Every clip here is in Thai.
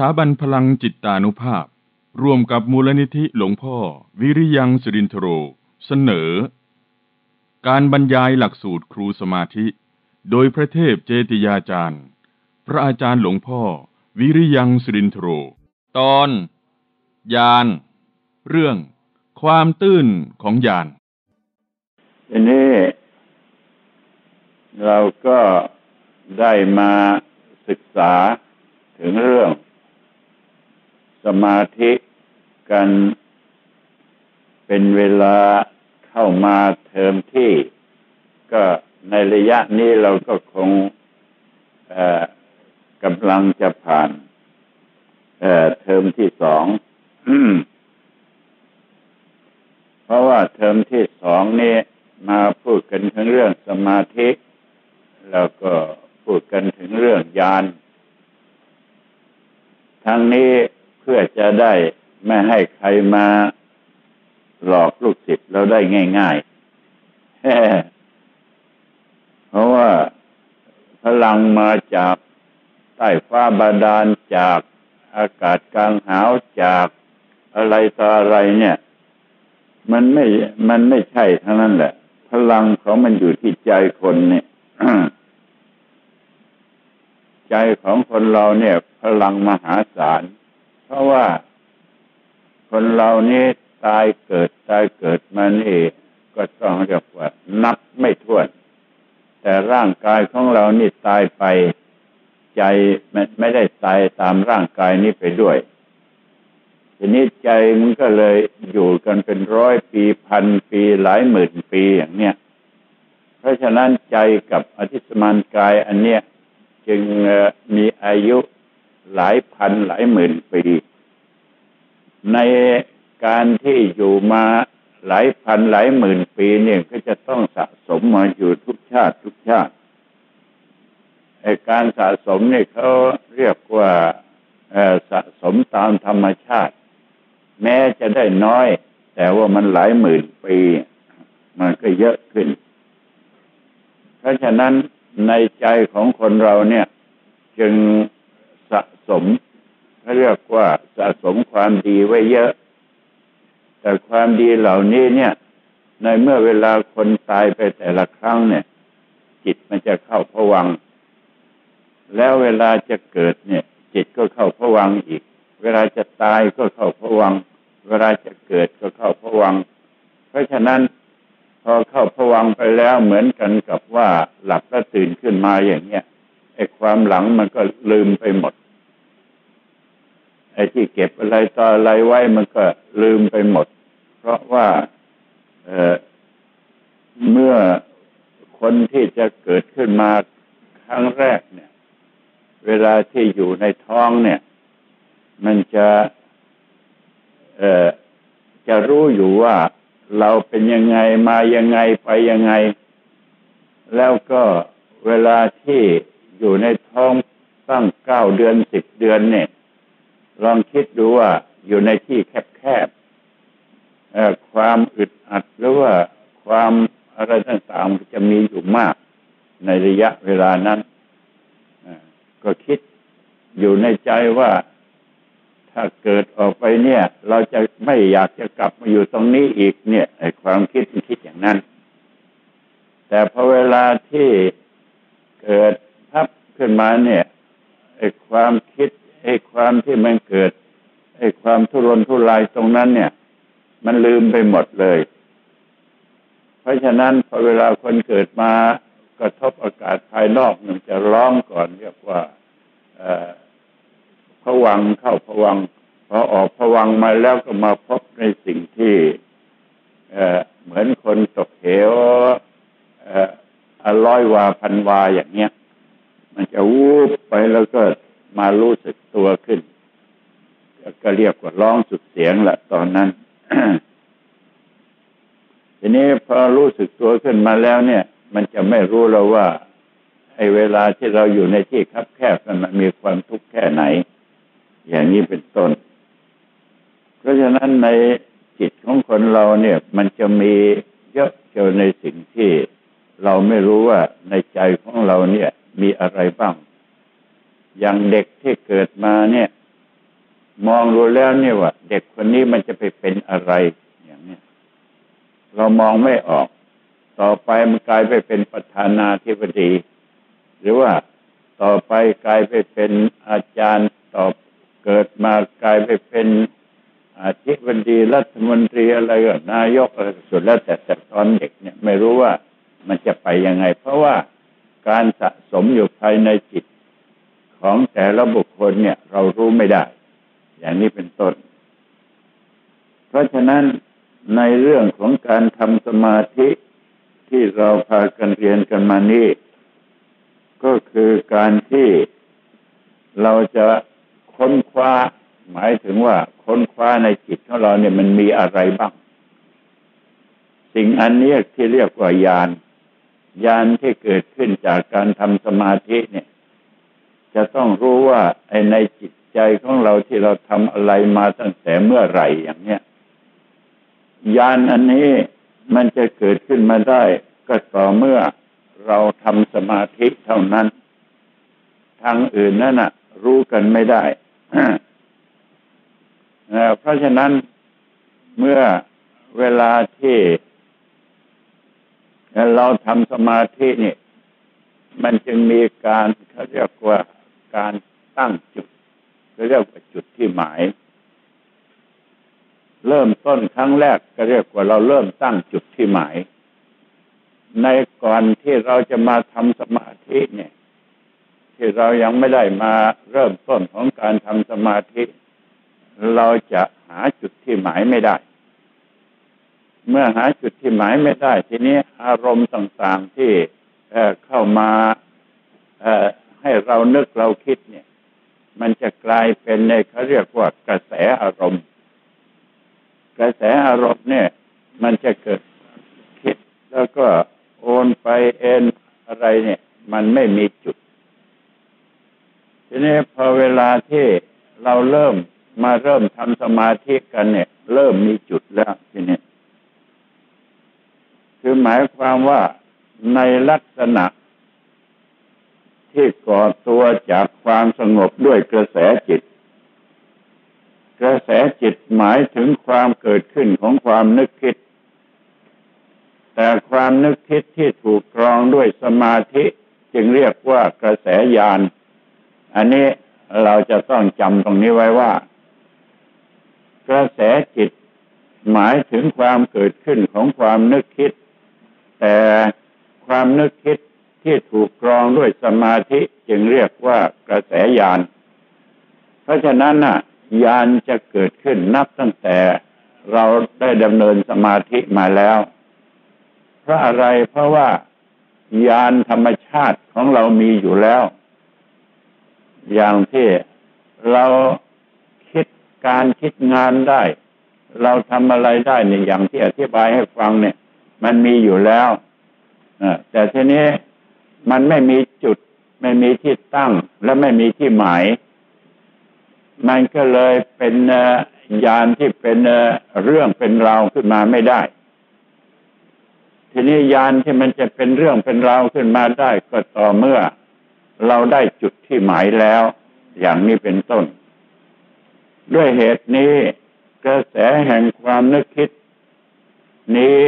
ถาบันพลังจิตตานุภาพ ร่วมกับมูลนิธิหลวงพ่อ วิริยังสิรินทโร เสนอ การบรรยายหลักสูตรครูสมาธิ โดยพระเทพเจติยาจารย์ พระอาจารย์หลวงพ่อ วิริยังสิรินทโร ตอน ยาน เรื่อง ความตื้นของยานทีนี้เราก็ได้มาศึกษาถึงเรื่อง สมาธิกันเป็นเวลาเข้ามาเทอมที่ ก็ในระยะนี้เราก็คงกำลังจะผ่านเเทอมที่สอง เพราะว่าเทอมที่สองนี้มาพูดกันถึงเรื่องสมาธิแล้วก็พูดกันถึงเรื่องยานทั้งนี้ เพื่อจะได้ไม่ให้ใครมาหลอกลูกศิษย์เราได้ง่ายๆ เพราะว่าพลังมาจากใต้ฟ้าบาดาลจากอากาศกลางหาวจากอะไรต่ออะไรเนี่ย มันไม่ มันไม่ใช่ทั้งนั้นแหละ พลังของมันอยู่ที่ใจคนเนี่ยใจของคนเราเนี่ย พลังมหาศาล เพราะว่าคนเรานี่ตายเกิดตายเกิดมานี่ก็ต้องเรียกว่านับไม่ถ้วน แต่ร่างกายของเรานี่ตายไปใจไม่ได้ตายตามร่างกายนี้ไปด้วย ทีนี้ใจมันก็เลยอยู่กันเป็นร้อยปีพันปีหลายหมื่นปีอย่างเนี้ยเพราะฉะนั้นใจกับอธิสมานกายอันเนี้ยจึงมีอายุ หลายพันหลายหมื่นปี ในการที่อยู่มาหลายพันหลายหมื่นปีเนี่ยก็จะต้องสะสมมาอยู่ทุกชาติทุกชาติไอการสะสมเนี่ยเขาเรียกว่าสะสมตามธรรมชาติ แม้จะได้น้อย แต่ว่ามันหลายหมื่นปี มันก็เยอะขึ้น เพราะฉะนั้นในใจของคนเราเนี่ย จึง สะสมเขาเรียกว่าสะสมความดีไว้เยอะ แต่ความดีเหล่านี้เนี่ย ในเมื่อเวลาคนตายไปแต่ละครั้งเนี่ย จิตมันจะเข้าผวัง แล้วเวลาจะเกิดเนี่ย จิตก็เข้าผวังอีก เวลาจะตายก็เข้าผวัง เวลาจะเกิดก็เข้าผวัง เพราะฉะนั้นพอเข้าผวังไปแล้วเหมือนกันกับว่าหลับแล้วตื่นขึ้นมาอย่างเงี้ยไอ้ความหลังมันก็ลืมไปหมด อ้ที่เก็บอะไรต่ออะไรไว้มันก็ลืมไปหมด เพราะว่าเเมื่อคนที่จะเกิดขึ้นมาครั้งแรกเนี่ย เวลาที่อยู่ในท้องเนี่ย มันจะจะรู้อยู่ว่าเราเป็นยังไงมายังไงไปยังไง แล้วก็เวลาที่อยู่ในท้องตั้งเก้าเดือนสิบเดือนเนี่ย ลองคิดดูว่าอยู่ในที่แคบๆความอึดอัดหรือว่าความอะไรต่างๆจะมีอยู่มากในระยะเวลานั้นก็คิดอยู่ในใจว่าถ้าเกิดออกไปเนี่ย เราจะไม่อยากจะกลับมาอยู่ตรงนี้อีกเนี่ยไอ้ความคิดมันคิดอย่างนั้น แต่พอเวลาที่เกิดทับขึ้นมาเนี่ยไอ้ความคิด ไอ้ความที่มันเกิดไอ้ความทุรนทุรายตรงนั้นเนี่ย มันลืมไปหมดเลย เพราะฉะนั้นพอเวลาคนเกิดมากระทบอากาศภายนอกมันจะร้องก่อนเรียกว่าผวังเข้าผวังพอออกผวังมาแล้วก็มาพบในสิ่งที่เเหมือนคนตกเหวอร้อยวาพันวาอย่างเนี้ย มันจะวูบไปแล้วก็ มารู้สึกตัวขึ้น ก็เรียกว่าร้องสุดเสียงละตอนนั้นทีนี้พอรู้สึกตัวขึ้นมาแล้วเนี่ย มันจะไม่รู้เราว่าไอ้เวลาที่เราอยู่ในที่คับแคบมันมีความทุกข์แค่ไหน อย่างนี้เป็นต้น เพราะฉะนั้นในจิตของคนเราเนี่ย มันจะมีเยอะเกี่ยวในสิ่งที่เราไม่รู้ว่าในใจของเราเนี่ย มีอะไรบ้าง อย่างเด็กที่เกิดมาเนี่ย มองดูแล้วเนี่ยว่าเด็กคนนี้มันจะไปเป็นอะไรอย่างเนี้ยเรามองไม่ออก ต่อไปมันกลายไปเป็นประธานาธิบดี หรือว่าต่อไปกลายไปเป็นอาจารย์ต่อเกิดมากลายไปเป็นอาธิบดีรัฐมนตรีอะไรก็นายกอะไรสุดแล้วแต่แต่ตอนเด็กเนี่ย ไม่รู้ว่ามันจะไปยังไง เพราะว่าการสะสมอยู่ภายในจิต ของแต่ละบุคคลเนี่ย เรารู้ไม่ได้ อย่างนี้เป็นต้น เพราะฉะนั้นในเรื่องของการทำสมาธิที่เราพากันเรียนกันมานี่ก็คือการที่เราจะค้นคว้า หมายถึงว่าค้นคว้าในจิตของเราเนี่ยมันมีอะไรบ้าง สิ่งอันนี้ที่เรียกว่ายานยานที่เกิดขึ้นจากการทำสมาธิเนี่ย จะต้องรู้ว่าไอในจิตใจของเราที่เราทำอะไรมาตั้งแต่เมื่อไหร่อย่างเนี้ยยานอันนี้มันจะเกิดขึ้นมาได้ ก็ต่อเมื่อเราทำสมาธิเท่านั้น ทางอื่นนั่นนะรู้กันไม่ได้เพราะฉะนั้นเมื่อเวลาที่เราทำสมาธินี่ มันจึงมีการเขาเรียกว่า การตั้งจุดเขาเรียกว่าจุดที่หมาย เริ่มต้นครั้งแรกก็เรียกว่าเราเริ่มตั้งจุดที่หมาย ในก่อนที่เราจะมาทำสมาธิเนี่ย ที่เรายังไม่ได้มาเริ่มต้นของการทำสมาธิ เราจะหาจุดที่หมายไม่ได้ เมื่อหาจุดที่หมายไม่ได้ ทีนี้อารมณ์ต่างๆที่เข้ามา เรานึกเราคิดเนี่ย มันจะกลายเป็นในเขาเรียกว่ากระแสอารมณ์ กระแสอารมณ์เนี่ย มันจะเกิดคิดแล้วก็โอนไปเอ็นอะไรเนี่ย มันไม่มีจุด ทีนี้พอเวลาที่เราเริ่มมาเริ่มทำสมาธิกันเนี่ย เริ่มมีจุดแล้วทีนี้คือหมายความว่าในลักษณะ ที่ก่อตัวจากความสงบด้วยกระแสจิต กระแสจิตหมายถึงความเกิดขึ้นของความนึกคิด แต่ความนึกคิดที่ถูกกรองด้วยสมาธิจึงเรียกว่ากระแสญาณอันนี้เราจะต้องจำตรงนี้ไว้ว่า กระแสจิตหมายถึงความเกิดขึ้นของความนึกคิด แต่ความนึกคิด ที่ถูกกรองด้วยสมาธิจึงเรียกว่ากระแสยาน เพราะฉะนั้นน่ะยานจะเกิดขึ้นนับตั้งแต่เราได้ดำเนินสมาธิมาแล้ว เพราะอะไรเพราะว่ายานธรรมชาติของเรามีอยู่แล้ว อย่างที่เราคิดการคิดงานได้ เราทำอะไรได้เนี่ยอย่างที่อธิบายให้ฟังเนี่ย มันมีอยู่แล้วแต่ทีนี้ มันไม่มีจุด ไม่มีที่ตั้ง และไม่มีที่หมาย มันก็เลยเป็นยานที่เป็นเรื่องเป็นราวขึ้นมาไม่ได้ ทีนี้ยานที่มันจะเป็นเรื่องเป็นราวขึ้นมาได้ก็ต่อเมื่อ เราได้จุดที่หมายแล้ว อย่างนี้เป็นต้น ด้วยเหตุนี้กระแสแห่งความนึกคิดนี้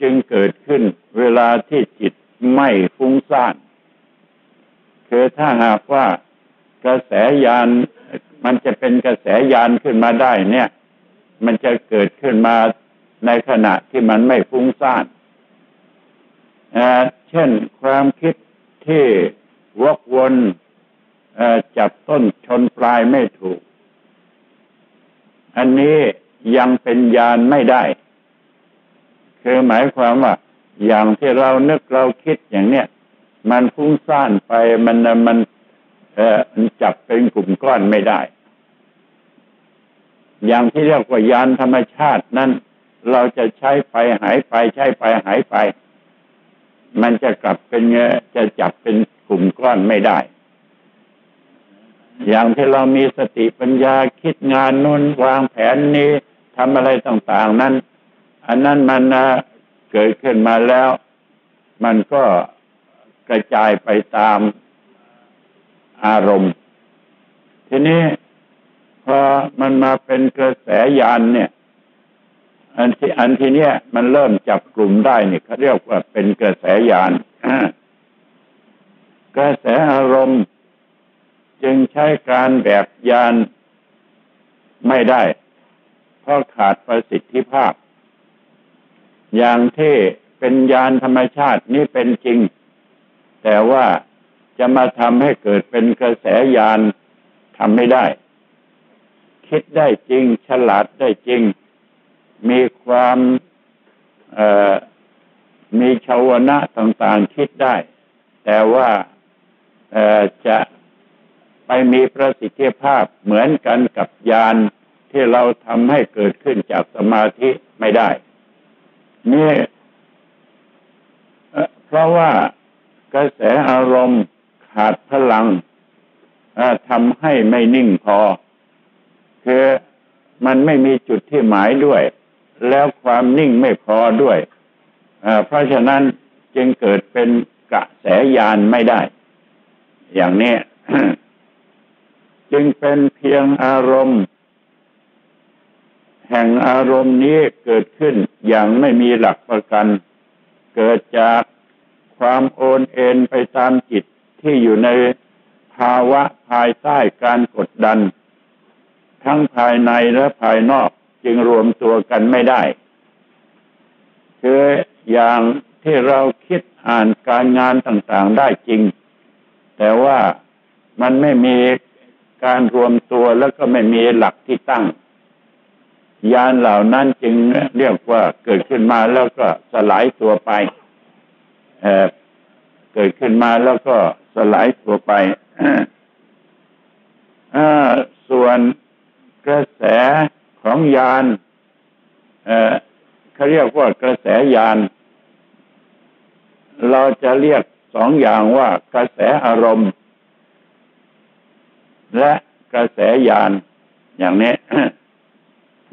จึงเกิดขึ้นเวลาที่จิต ไม่ฟุ้งซ่าน คือถ้าหากว่ากระแสยานมันจะเป็นกระแสยานขึ้นมาได้ เนี่ย มันจะเกิดขึ้นมาในขณะที่มันไม่ฟุ้งซ่านเช่นความคิดที่วกวนจับต้นชนปลายไม่ถูก อันนี้ยังเป็นยานไม่ได้ คือหมายความว่า อย่างที่เรานึกเราคิดอย่างเนี้ยมันฟุ้งซ่านไปมันมันเออจับเป็นกลุ่มก้อนไม่ได้ อย่างที่เรียกว่ายานธรรมชาตินั้น เราจะใช้ไปหายไปใช้ไปหายไป มันจะกลับเป็นเงจะจับเป็นกลุ่มก้อนไม่ได้ อย่างที่เรามีสติปัญญาคิดงานนู้นวางแผนนี้ทำอะไรต่าง ๆ นั้น อันนั้นมันนะ เกิดขึ้นมาแล้ว มันก็กระจายไปตามอารมณ์ ทีนี้พอมันมาเป็นกระแสยานเนี่ย อันที่อันที่เนี้ยมันเริ่มจับกลุ่มได้เนี่ยเขาเรียกว่าเป็นกระแสยานกระแสอารมณ์ จึงใช้การแบบยานไม่ได้ เพราะขาดประสิทธิภาพ อย่างที่เป็นยานธรรมชาตินี่เป็นจริง แต่ว่าจะมาทำให้เกิดเป็นกระแสยานทำไม่ได้ คิดได้จริง ฉลาดได้จริง มีความมีชาวนะต่างๆคิดได้ แต่ว่าจะไปมีประสิทธิภาพเหมือนกันกับยานที่เราทำให้เกิดขึ้นจากสมาธิไม่ได้ นี่เพราะว่ากระแสอารมณ์ขาดพลังทำให้ไม่นิ่งพอ คือมันไม่มีจุดที่หมายด้วย แล้วความนิ่งไม่พอด้วยเพราะฉะนั้นจึงเกิดเป็นกระแสยานไม่ได้ อย่างนี้ จึงเป็นเพียงอารมณ์ แห่งอารมณ์นี้เกิดขึ้นอย่างไม่มีหลักประกัน เกิดจากความโอนเอ็นไปตามจิตที่อยู่ในภาวะภายใต้การกดดัน ทั้งภายในและภายนอกจึงรวมตัวกันไม่ได้ คืออย่างที่เราคิดอ่านการงานต่างๆได้จริง แต่ว่ามันไม่มีการรวมตัวแล้วก็ไม่มีหลักที่ตั้ง ยานเหล่านั้นจึงเรียกว่าเกิดขึ้นมาแล้วก็สลายตัวไปเเกิดขึ้นมาแล้วก็สลายตัวไปส่วนกระแสของยานเขาเรียกว่ากระแสยาน เราจะเรียกสองอย่างว่ากระแสอารมณ์ และกระแสยานอย่างนี้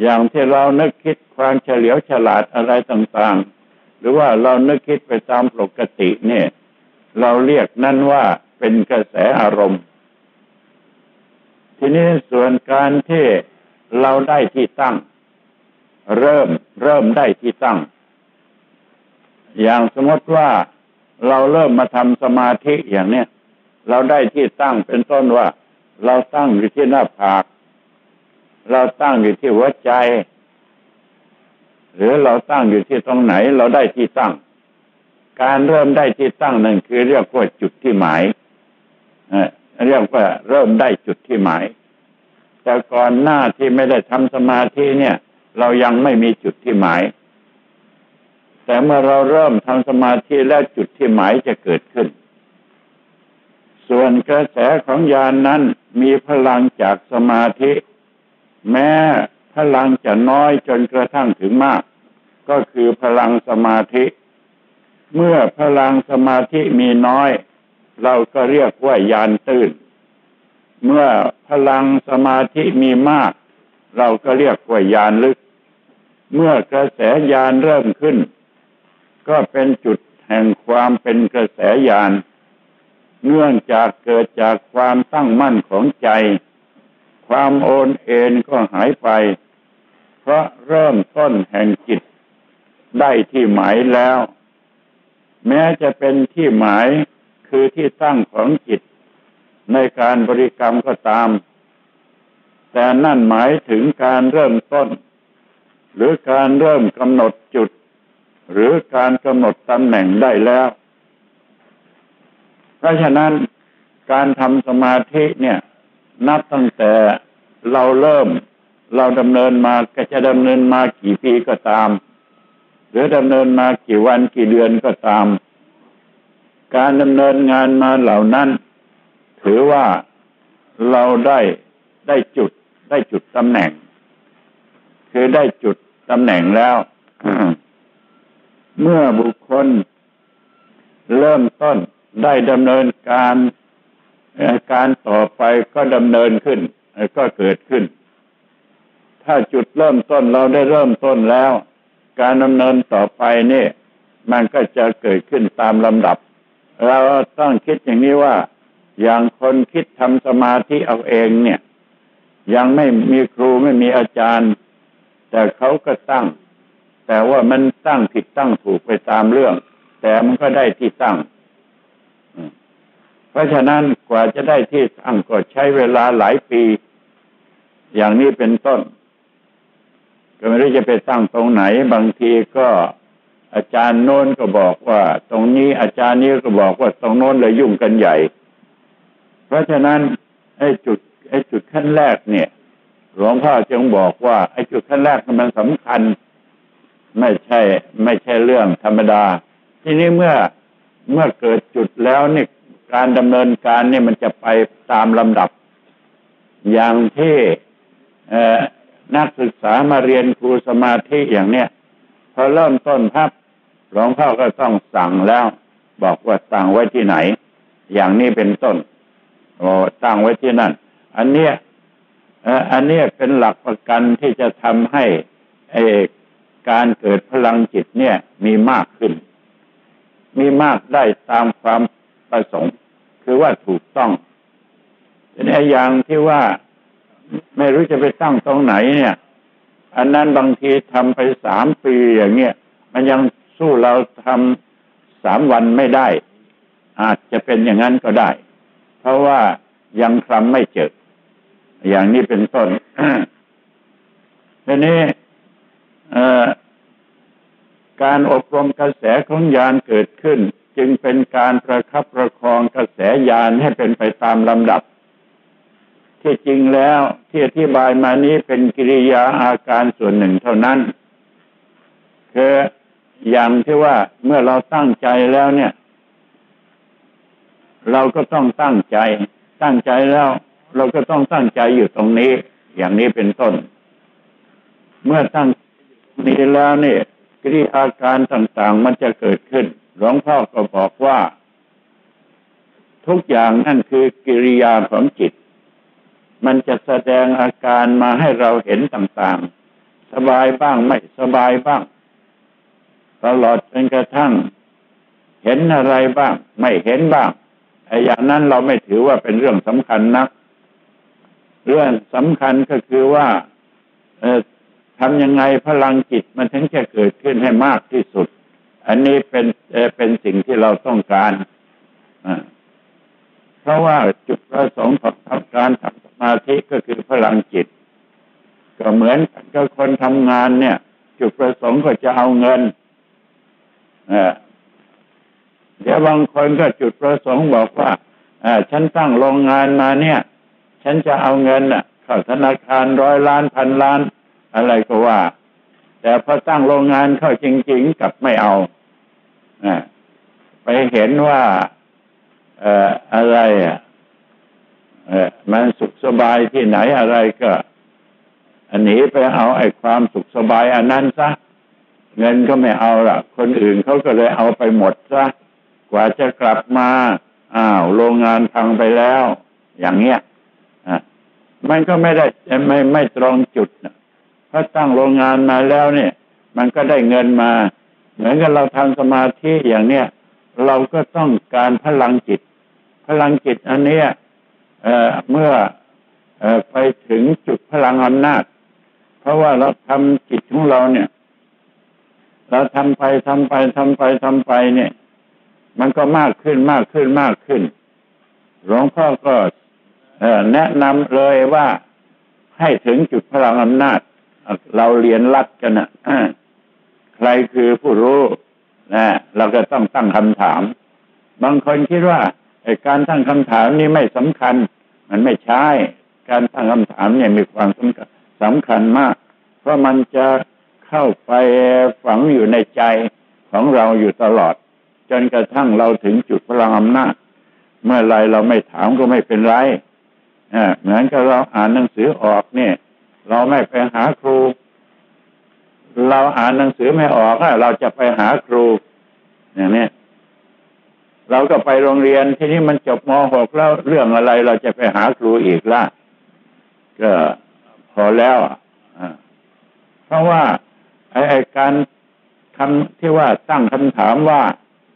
อย่างที่เรานึกคิดความเฉลียวฉลาดอะไรต่างๆ หรือว่าเรานึกคิดไปตามปกติเนี่ย เราเรียกนั่นว่าเป็นกระแสอารมณ์ ทีนี้ส่วนการที่เราได้ที่ตั้ง เริ่มเริ่มได้ที่ตั้ง อย่างสมมติว่าเราเริ่มมาทำสมาธิอย่างเนี้ยเราได้ที่ตั้งเป็นต้นว่า เราตั้งอยู่ที่หน้าผาก เราตั้งอยู่ที่หัวใจ หรือเราตั้งอยู่ที่ตรงไหน เราได้ที่ตั้ง การเริ่มได้ที่ตั้งนั่นคือเรียกว่าจุดที่หมายเรียกว่าเริ่มได้จุดที่หมาย แต่ก่อนหน้าที่ไม่ได้ทำสมาธิเนี่ย เรายังไม่มีจุดที่หมาย แต่เมื่อเราเริ่มทำสมาธิแล้วจุดที่หมายจะเกิดขึ้น ส่วนกระแสของยานนั้นมีพลังจากสมาธิ แม้พลังจะน้อยจนกระทั่งถึงมาก ก็คือพลังสมาธิ เมื่อพลังสมาธิมีน้อย เราก็เรียกว่ายานตื้น เมื่อพลังสมาธิมีมาก เราก็เรียกว่ายานลึก เมื่อกระแสยานเริ่มขึ้น ก็เป็นจุดแห่งความเป็นกระแสยาน เนื่องจากเกิดจากความตั้งมั่นของใจ ความโอนเอ็นก็หายไป เพราะเริ่มต้นแห่งจิตได้ที่หมายแล้ว แม้จะเป็นที่หมายคือที่ตั้งของจิต ในการบริกรรมก็ตาม แต่นั่นหมายถึงการเริ่มต้น หรือการเริ่มกำหนดจุด หรือการกำหนดตำแหน่งได้แล้ว เพราะฉะนั้นการทำสมาธิเนี่ย นับตั้งแต่เราเริ่ม เราดำเนินมาก็จะดำเนินมากี่ปีก็ตาม หรือดำเนินมากี่วันกี่เดือนก็ตาม การดำเนินงานมาเหล่านั้น ถือว่าเราได้ได้จุดได้จุดตำแหน่ง คือได้จุดตำแหน่งแล้ว เมื่อบุคคลเริ่มต้นได้ดำเนินการ การต่อไปก็ดำเนินขึ้นก็เกิดขึ้น ถ้าจุดเริ่มต้นเราได้เริ่มต้นแล้ว การดำเนินต่อไปนี่ มันก็จะเกิดขึ้นตามลำดับ เราต้องคิดอย่างนี้ว่า อย่างคนคิดทำสมาธิเอาเองเนี่ย ยังไม่มีครูไม่มีอาจารย์ แต่เขาก็ตั้ง แต่ว่ามันตั้งผิดตั้งถูกไปตามเรื่อง แต่มันก็ได้ที่ตั้ง ราะฉะนั้นกว่าจะได้ที่ตั้งก็ใช้เวลาหลายปี อย่างนี้เป็นต้น ก็ไม่รู้จะไปตั้งตรงไหน บางทีก็อาจารย์โน้นก็บอกว่า ตรงนี้อาจารย์นี้ก็บอกว่าตรงโน้นเลยยุ่งกันใหญ่ เพราะฉะนั้นไอ้จุดไอ้จุดขั้นแรกเนี่ย หลวงพ่อจึงบอกว่าไอ้จุดขั้นแรกมันสำคัญ ไม่ใช่ ไม่ใช่เรื่องธรรมดา ทีนี้เมื่อเมื่อเกิดจุดแล้วเนี่ย การดำเนินการเนี่ยมันจะไปตามลำดับ อย่างที่นักศึกษามาเรียนครูสมาธิอย่างเนี้ยพอเริ่มต้นพับหลวงพ่อก็ต้องสั่งแล้ว บอกว่าสั่งไว้ที่ไหน อย่างนี้เป็นต้นโอ้ตั้งไว้ที่นั่น อันเนี้ยอันเนี้ยเป็นหลักประกันที่จะทำให้การเกิดพลังจิตเนี่ย มีมากขึ้น มีมากได้ตามความ ประสงค์ คือว่าถูกต้องในอย่างที่ว่าไม่รู้จะไปตั้งตรงไหนเนี่ย อันนั้นบางทีทำไปสามปีอย่างเงี้ยมันยังสู้เราทำสามวันไม่ได้ อาจจะเป็นอย่างนั้นก็ได้ เพราะว่ายังคลำไม่เจออย่างนี้เป็นต้นทีนี้การอบรมกระแสของยานเกิดขึ้น จึงเป็นการประคับประคองกระแสยานให้เป็นไปตามลำดับ ที่จริงแล้วที่อธิบายมานี้เป็นกิริยาอาการส่วนหนึ่งเท่านั้น คืออย่างที่ว่าเมื่อเราตั้งใจแล้วเนี่ย เราก็ต้องตั้งใจ ตั้งใจแล้ว เราก็ต้องตั้งใจอยู่ตรงนี้ อย่างนี้เป็นต้น เมื่อตั้งนี้แล้วเนี่ยกิริอาการต่างๆมันจะเกิดขึ้น หลวงพ่อก็บอกว่า ทุกอย่างนั่นคือกิริยาของจิต มันจะแสดงอาการมาให้เราเห็นต่างๆ สบายบ้างไม่สบายบ้าง ตลอดจนกระทั่ง เห็นอะไรบ้าง ไม่เห็นบ้างไอ้อย่างนั้นเราไม่ถือว่าเป็นเรื่องสำคัญนัก เรื่องสำคัญก็คือว่าทำยังไงพลังจิตมันถึงจะเกิดขึ้นให้มากที่สุด อันนี้เป็นเป็นสิ่งที่เราต้องการเพราะว่าจุดประสงค์ของการทำสมาธิก็คือพลังจิต ก็เหมือนกับคนทำงานเนี่ย จุดประสงค์ก็จะเอาเงินเดี๋ยวบางคนก็จุดประสงค์บอกว่าฉันตั้งโรงงานมาเนี่ย ฉันจะเอาเงินอะเข้าธนาคารร้อยล้านพันล้าน อะไรก็ว่า แต่พอตั้งโรงงานเข้าจริง ๆกับไม่เอา ไปเห็นว่าเอ่ออะไรอะเออมันสุขสบายที่ไหนอะไรก็อันนี้ไปเอาไอ้ความสุขสบายอันนั้นซะเงินก็ไม่เอาละคนอื่นเขาก็เลยเอาไปหมดซะกว่าจะกลับมาอ้าวโรงงานพังไปแล้ว อย่างเงี้ยอะมันก็ไม่ได้ไม่ไม่ตรงจุดนะพอตั้งโรงงานมาแล้วเนี่ย มันก็ได้เงินมา เหมือนกับเราทำสมาธิอย่างเนี้ยเราก็ต้องการพลังจิต พลังจิตอันเนี้ยเเมื่ออไปถึงจุดพลังอำนาจ เพราะว่าเราทำจิตของเราเนี่ย เราทำไปทำไปทำไปทำไปเนี่ย มันก็มากขึ้นมากขึ้นมากขึ้นหลวงพ่อก็แนะนำเลยว่าให้ถึงจุดพลังอำนาจ เราเรียนรัดกันนะ ใครคือผู้รู้นะเราก็ต้องตั้งคำถาม บางคนคิดว่าการตั้งคำถามนี้ไม่สำคัญ มันไม่ใช่ การตั้งคำถามเนี่ยมีความสำคัญสำคัญมาก เพราะมันจะเข้าไปฝังอยู่ในใจของเราอยู่ตลอด จนกระทั่งเราถึงจุดพลังอำนาจ เมื่อไรเราไม่ถามก็ไม่เป็นไรเหมือนกับเราอ่านหนังสือออกเนี่ย เราไม่ไปหาครู เราอ่านหนังสือไม่ออกเราจะไปหาครู อย่างนี้เราก็ไปโรงเรียนทีนี้มันจบม .6 แล้วเรื่องอะไรเราจะไปหาครูอีกล่ะ ก็พอแล้วเพราะว่าไอ้การคำที่ว่าตั้งคำถามว่า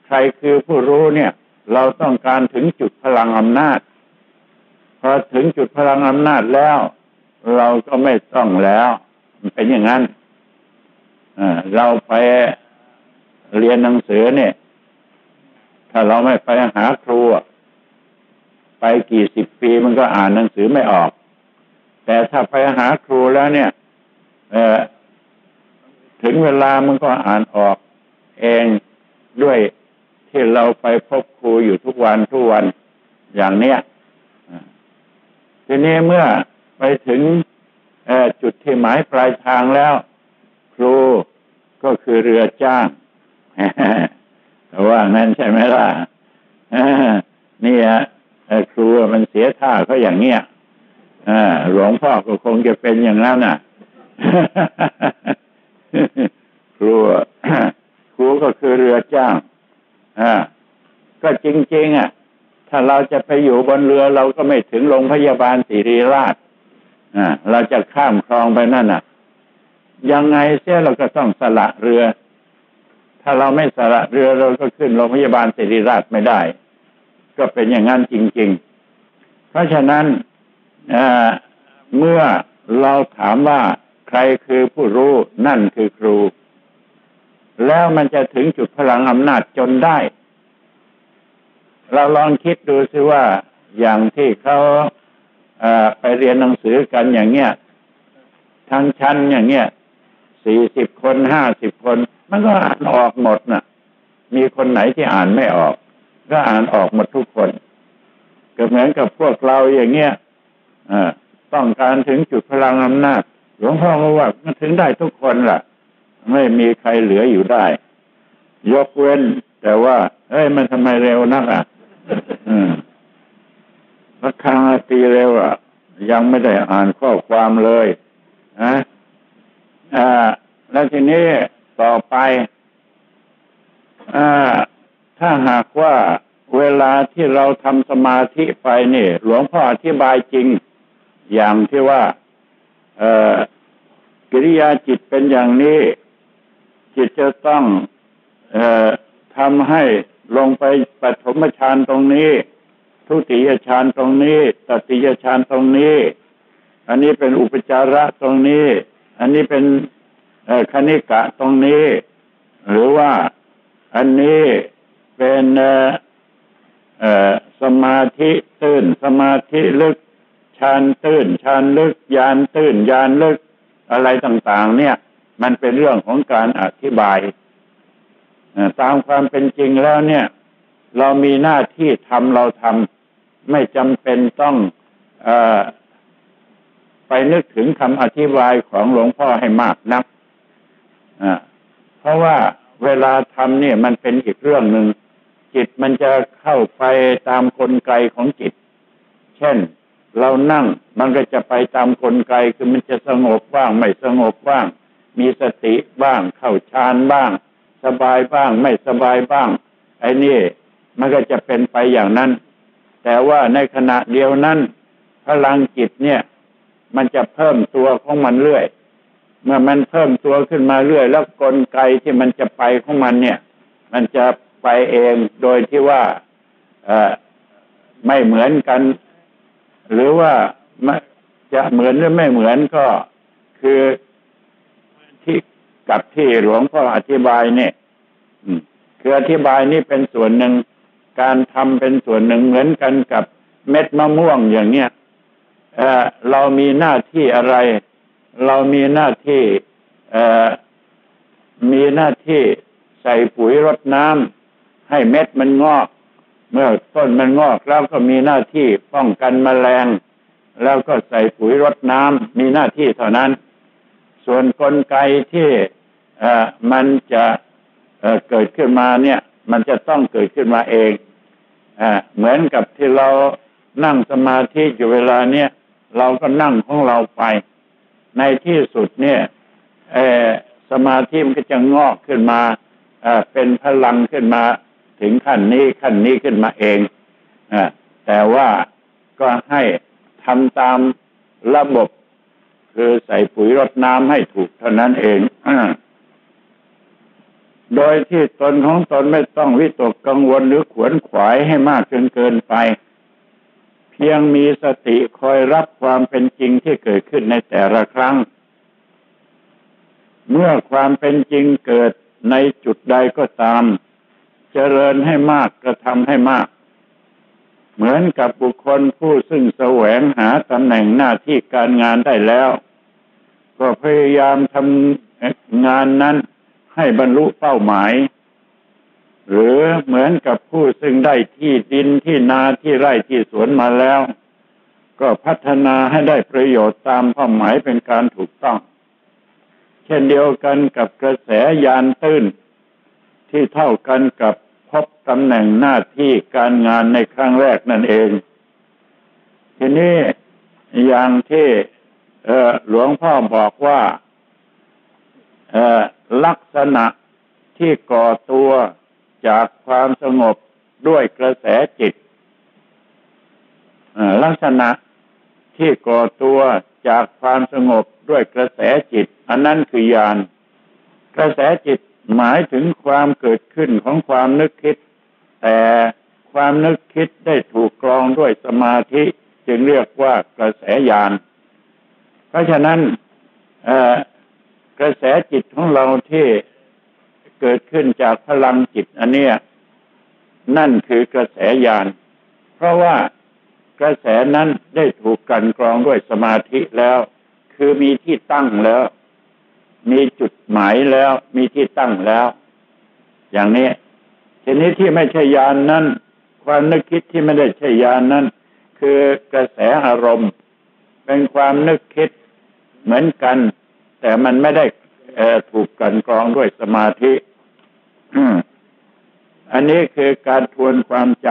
ใครคือผู้รู้เนี่ย เราต้องการถึงจุดพลังอำนาจพอถึงจุดพลังอำนาจแล้ว เราก็ไม่ต้องแล้วเป็นอย่างนั้น เราไปเรียนหนังสือเนี่ย ถ้าเราไม่ไปหาครูไปกี่สิบปีมันก็อ่านหนังสือไม่ออก แต่ถ้าไปหาครูแล้วเนี่ยถึงเวลามันก็อ่านออก เองด้วยที่เราไปพบครูอยู่ทุกวันทุกวันอย่างเนี้ยทีนี้เมื่อไปถึงจุดที่หมายปลายทางแล้ว ครู ก็คือเรือจ้างว่างั้นใช่ไหมล่ะนี่ฮะครูมันเสียท่าเขาอย่างเนี้ยหลวงพ่อก็คงจะเป็นอย่างนั้นน่ะ ครูครูก็คือเรือจ้างอ่าก็จริง ๆ อะ ถ้าเราจะไปอยู่บนเรือเราก็ไม่ถึงโรงพยาบาลศิริราชอ่าเราจะข้ามคลองไปนั่นน่ะ ยังไงเสียเราก็ต้องสละเรือ ถ้าเราไม่สละเรือเราก็ขึ้นโรงพยาบาลศิริราชไม่ได้ ก็เป็นอย่างนั้นจริง ๆ เพราะฉะนั้นเมื่อเราถามว่าใครคือผู้รู้นั่นคือครู แล้วมันจะถึงจุดพลังอำนาจจนได้ เราลองคิดดูซิว่าอย่างที่เขาไปเรียนหนังสือกันอย่างเงี้ยทั้งชั้นอย่างเงี้ย สี่สิบคนห้าสิบคน มันก็อ่านออกหมดนะ่ะ มีคนไหนที่อ่านไม่ออก ก็อ่านออกหมดทุกคนก็เหมือนกับพวกเราอย่างเงี้ยต้องการถึงจุดพลังอำนาจหลวงพ่อบอกว่ามันถึงได้ทุกคนล่ะ ไม่มีใครเหลืออยู่ได้ ยกเว้น แต่ว่า เอ้ยมันทำไมเร็วนักอะอืมระฆังตีเร็วอะ ยังไม่ได้อ่านข้อความเลยนะ อ่า แล้วทีนี้ต่อไปอ่าถ้าหากว่าเวลาที่เราทำสมาธิไปนี่ หลวงพ่ออธิบายจริง อย่างที่ว่ากิริยาจิตเป็นอย่างนี้ จิตจะต้องอทำให้ลงไปปฐมฌานตรงนี้ ทุติยฌานตรงนี้ตติยฌานตรงนี้ อันนี้เป็นอุปจาระตรงนี้ อันนี้เป็นคณิกะตรงนี้ หรือว่าอันนี้เป็นสมาธิตื่นสมาธิลึกชานตื้นชานลึกยานตื้นยานลึกอะไรต่าง ๆ เนี่ย มันเป็นเรื่องของการอธิบายตามความเป็นจริงแล้วเนี่ย เรามีหน้าที่ทำเราทำไม่จำเป็นต้องอ ไปนึกถึงคำอธิบายของหลวงพ่อให้มากนักเพราะว่าเวลาทำเนี่ยมันเป็นอีกเรื่องหนึ่งจิตมันจะเข้าไปตามกลไกของจิต เช่น เรานั่งมันก็จะไปตามกลไกคือมันจะสงบบ้างไม่สงบบ้าง มีสติบ้าง เข้าฌานบ้าง สบายบ้าง ไม่สบายบ้าง ไอ้นี่มันก็จะเป็นไปอย่างนั้น แต่ว่าในขณะเดียวนั้น พลังจิตเนี่ย มันจะเพิ่มตัวของมันเรื่อย เมื่อมันเพิ่มตัวขึ้นมาเรื่อย แล้วกลไกที่มันจะไปของมันเนี่ย มันจะไปเองโดยที่ว่าไม่เหมือนกัน หรือว่าจะเหมือนหรือไม่เหมือนก็คือที่กับที่หลวงพ่ออธิบายเนี่ยคืออธิบายนี่เป็นส่วนหนึ่งการทำเป็นส่วนหนึ่งเหมือนกันกับเม็ดมะม่วงอย่างเนี้ย เรามีหน้าที่อะไร เรามีหน้าที่มีหน้าที่ใส่ปุ๋ยรดน้ำให้เม็ดมันงอก เมื่อต้นมันงอกแล้วก็มีหน้าที่ป้องกันแมลง แล้วก็ใส่ปุ๋ยรดน้ำมีหน้าที่เท่านั้น ส่วนกลไกที่มันจะเเกิดขึ้นมาเนี่ย มันจะต้องเกิดขึ้นมาเองอเหมือนกับที่เรานั่งสมาธิอยู่เวลาเนี้ย เราก็นั่งของเราไป ในที่สุดเนี่ยสมาธิมันก็จะงอกขึ้นมาเป็นพลังขึ้นมา ถึงขั้นนี้ขั้นนี้ขึ้นมาเองอแต่ว่าก็ให้ทำตามระบบ คือใส่ปุ๋ยรดน้ำให้ถูกเท่านั้นเองอโดยที่ตนของตนไม่ต้องวิตกกังวลหรือขวนขวายให้มากจนเกินไป ยังมีสติคอยรับความเป็นจริงที่เกิดขึ้นในแต่ละครั้ง เมื่อความเป็นจริงเกิดในจุดใดก็ตาม เจริญให้มากกระทำให้มาก เหมือนกับบุคคลผู้ซึ่งแสวงหาตำแหน่งหน้าที่การงานได้แล้ว ก็พยายามทำงานนั้นให้บรรลุเป้าหมาย หรือเหมือนกับผู้ซึ่งได้ที่ดินที่นาที่ไร่ที่สวนมาแล้ว ก็พัฒนาให้ได้ประโยชน์ตามเป้าหมายเป็นการถูกต้อง เช่นเดียวกันกับกระแสยานตื้น ที่เท่ากันกับพบตำแหน่งหน้าที่การงานในครั้งแรกนั่นเอง ทีนี้อย่างที่หลวงพ่อบอกว่าลักษณะที่ก่อตัว จากความสงบด้วยกระแสจิตลักษณะที่ก่อตัวจากความสงบด้วยกระแสจิต อันนั้นคือญาณกระแสจิตหมายถึงความเกิดขึ้นของความนึกคิด แต่ความนึกคิดได้ถูกกรองด้วยสมาธิ จึงเรียกว่ากระแสญาณเพราะฉะนั้นกระแสจิตของเราที่ เกิดขึ้นจากพลังจิตอันเนี้ยนั่นคือกระแสญาณเพราะว่ากระแสนั้นได้ถูกกันกรองด้วยสมาธิแล้ว คือมีที่ตั้งแล้ว มีจุดหมายแล้ว มีที่ตั้งแล้ว อย่างนี้ทีนี้ที่ไม่ใช่ญาณนนั้น ความนึกคิดที่ไม่ได้ใช่ญาณนนั้น คือกระแสอารมณ์ เป็นความนึกคิดเหมือนกัน แต่มันไม่ได้ถูกกันกรองด้วยสมาธิ อันนี้คือการทวนความจ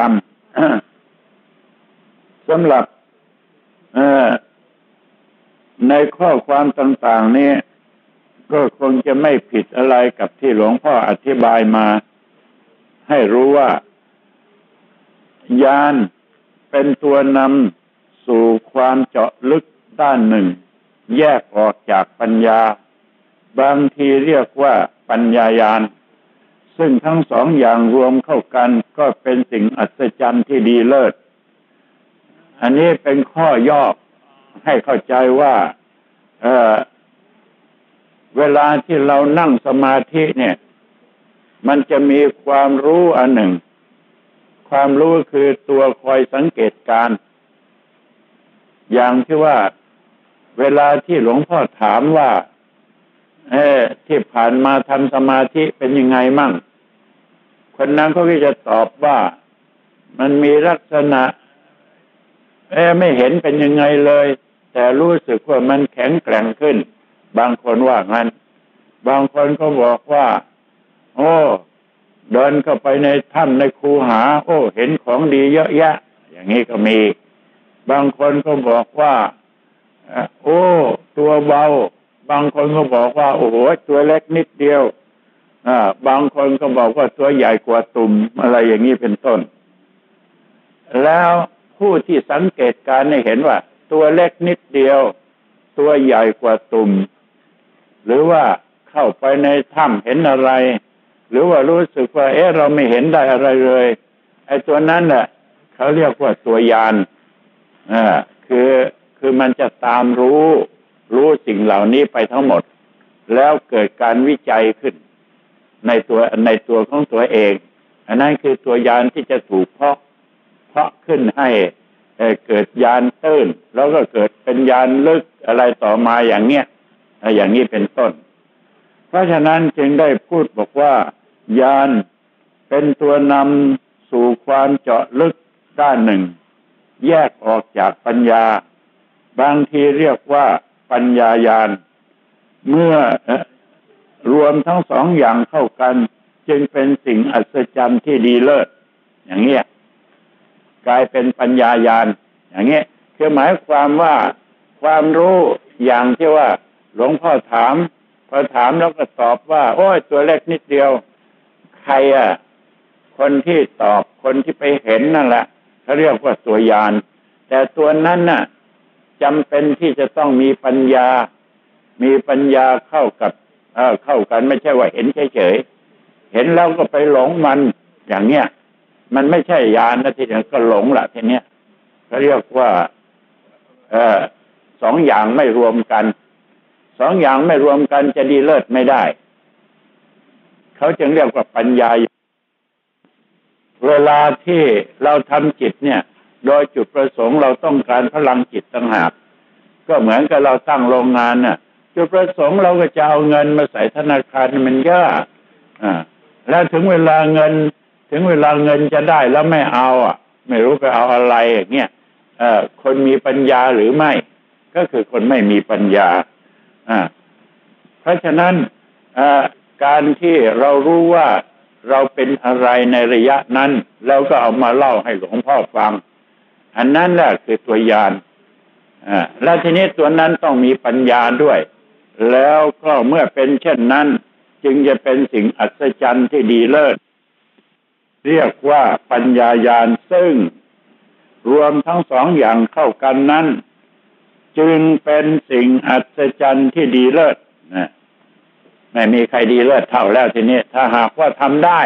ำสำหรับในข้อความต่าง ๆ นี้ ก็คงจะไม่ผิดอะไรกับที่หลวงพ่ออธิบายมา ให้รู้ว่า ยานเป็นตัวนำสู่ความเจาะลึกด้านหนึ่ง แยกออกจากปัญญา บางทีเรียกว่าปัญญายาน ซึ่งทั้งสองอย่างรวมเข้ากันก็เป็นสิ่งอัศจรรย์ที่ดีเลิศ อันนี้เป็นข้อย่อให้เข้าใจว่าเเวลาที่เรานั่งสมาธิเนี่ย มันจะมีความรู้อันหนึ่ง ความรู้คือตัวคอยสังเกตการ อย่างที่ว่าเวลาที่หลวงพ่อถามว่า เออที่ผ่านมาทำสมาธิเป็นยังไงมั่ง คนนั้นเขาก็จะตอบว่ามันมีลักษณะเออไม่เห็นเป็นยังไงเลย แต่รู้สึกว่ามันแข็งแกร่งขึ้น บางคนว่างั้น บางคนก็บอกว่า โอ้ เดินเข้าไปในถ้ำในคูหา โอ้ เห็นของดีเยอะแยะ อย่างนี้ก็มี บางคนก็บอกว่า โอ้ ตัวเบา บางคนก็บอกว่า โอ้โหตัวเล็กนิดเดียว อ่า บางคนก็บอกว่าตัวใหญ่กว่าตุ่มอะไรอย่างนี้เป็นต้น แล้วผู้ที่สังเกตการให้เห็นว่า ตัวเล็กนิดเดียว ตัวใหญ่กว่าตุ่ม หรือว่าเข้าไปในถ้ำเห็นอะไร หรือว่ารู้สึกว่า เอ๊ะเราไม่เห็นได้อะไรเลยไอ้ตัวนั้นแหละเขาเรียกว่าตัวยานอ่าคือคือมันจะตามรู้ รู้สิ่งเหล่านี้ไปทั้งหมด แล้วเกิดการวิจัยขึ้น ในตัวในตัวของตัวเอง อันนั้นคือตัวยานที่จะถูกเพาะเพาะขึ้นให้เกิดยานตื้น แล้วก็เกิดเป็นยานลึกอะไรต่อมาอย่างเนี้ยอย่างนี้เป็นต้น เพราะฉะนั้นจึงได้พูดบอกว่ายานเป็นตัวนำสู่ความเจาะลึกด้านหนึ่ง แยกออกจากปัญญา บางทีเรียกว่าปัญญายาณเมื่อ รวมทั้งสองอย่างเข้ากัน จึงเป็นสิ่งอัศจรรย์ที่ดีเลิศอย่างเงี้ยกลายเป็นปัญญายาณอย่างเงี้ยคือหมายความว่าความรู้อย่างที่ว่า หลวงพ่อถามพอถามแล้วก็ตอบว่า โอ้ยตัวเล็กนิดเดียว ใครอะ คนที่ตอบคนที่ไปเห็นนั่นแหละเขาเรียกว่าตัวยาน แต่ตัวนั้นน่ะจำเป็นที่จะต้องมีปัญญา มีปัญญาเข้ากับ เข้ากันไม่ใช่ว่าเห็นเฉยๆเห็นแล้วก็ไปหลงมันอย่างเนี้ยมันไม่ใช่ญาณนะทีนี้ก็หลงละทีเนี้ยเขาเรียกว่า เออสองอย่างไม่รวมกัน สองอย่างไม่รวมกันจะดีเลิศไม่ได้ เขาจึงเรียกว่าปัญญา เวลาที่เราทำจิตเนี่ย โดยจุดประสงค์เราต้องการพลังจิตต่างหาก ก็เหมือนกับเราตั้งโรงงานน่ะ จุดประสงค์เราก็จะเอาเงินมาใส่ธนาคารมันยากอ่าแล้วถึงเวลาเงิน ถึงเวลาเงินจะได้แล้วไม่เอาอะ ไม่รู้ไปเอาอะไรอย่างเงี้ยเอ่อคนมีปัญญาหรือไม่ ก็คือคนไม่มีปัญญาอ่าเพราะฉะนั้นการที่เรารู้ว่าเราเป็นอะไรในระยะนั้นแล้วก็เอามาเล่าให้หลวงพ่อฟัง อันนั้นแหละคือตัวยานอ่าแล้วทีนี้ตัวนั้นต้องมีปัญญาด้วย แล้วก็เมื่อเป็นเช่นนั้น จึงจะเป็นสิ่งอัศจรรย์ที่ดีเลิศ เรียกว่าปัญญายานซึ่ง รวมทั้งสองอย่างเข้ากันนั้น จึงเป็นสิ่งอัศจรรย์ที่ดีเลิศนะไม่มีใครดีเลิศเท่าแล้วทีนี้ ถ้าหากว่าทำได้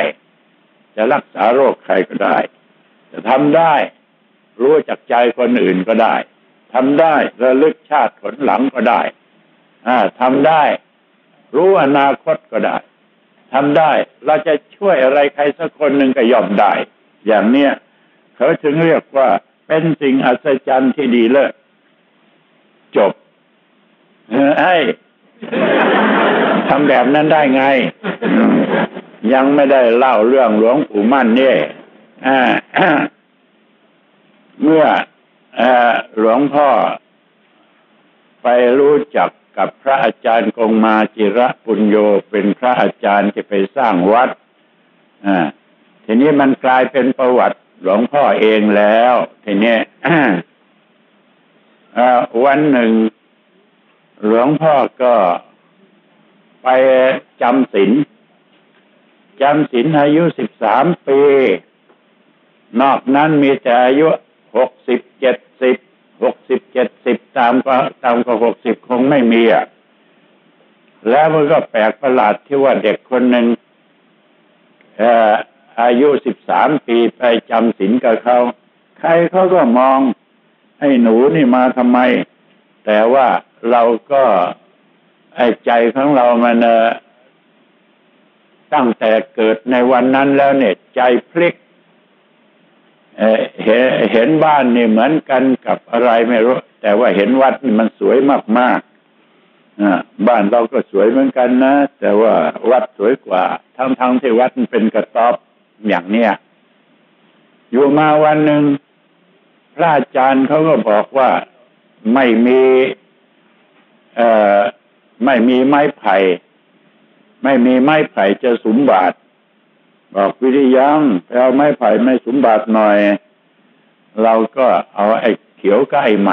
จะรักษาโรคใครก็ได้ จะทำได้รู้จักใจคนอื่นก็ได้ทำได้ระลึกชาติผลหลังก็ได้ อ่าทำได้ รู้อนาคตก็ได้ทำได้ เราจะช่วยอะไรใครสักคนหนึ่งก็ยอมได้ อย่างเนี้ยเขาถึงเรียกว่าเป็นสิ่งอัศจรรย์ที่ดีเลิศจบไอ้ทำแบบนั้นได้ไง ยังไม่ได้เล่าเรื่องหลวงปู่มั่นเนี่ยเมื่อหลวงพ่อไปรู้จัก กับพระอาจารย์กงมาจิระปุญโยเป็นพระอาจารย์ที่ไปสร้างวัดทีนี้มันกลายเป็นประวัติหลวงพ่อเองแล้ว ทีนี้วันหนึ่ง หลวงพ่อก็ไปจำศีลจำศีลอายุสิบสามปี นอกนั้นมีแต่อายุหกสิบเจ็ด หกสิบเจ็ดสิบตามก็ตามก็หกสิบคงไม่มีอะแล้วมันก็แปลกประหลาดที่ว่าเด็กคนหนึ่งอายุสิบสามปีไปจำศีลกับเขา ใครเขาก็มองให้หนูนี่มาทำไม แต่ว่าเราก็ไอ้ใจของเรามันตั้งแต่เกิดในวันนั้นแล้วเนี่ย ใจพลิก เห็นบ้านนี่เหมือนกันกับอะไรไม่รู้ แต่ว่าเห็นวัดนี่มันสวยมากๆบ้านเราก็สวยเหมือนกันนะ แต่ว่าวัดสวยกว่า ทั้งๆที่วัดมันเป็นกระต๊อบอย่างเนี้ยอยู่มาวันหนึ่งพระอาจารย์เขาก็บอกว่าไม่มีเอ่อไม่มีไม้ไผ่ ไม่มีไม้ไผ่จะสมบาท บอกวิริยังไปเอาไม้ไผ่ไม่สมบาทหน่อย เราก็เอาไอ้เขียวกับไอ้ไหม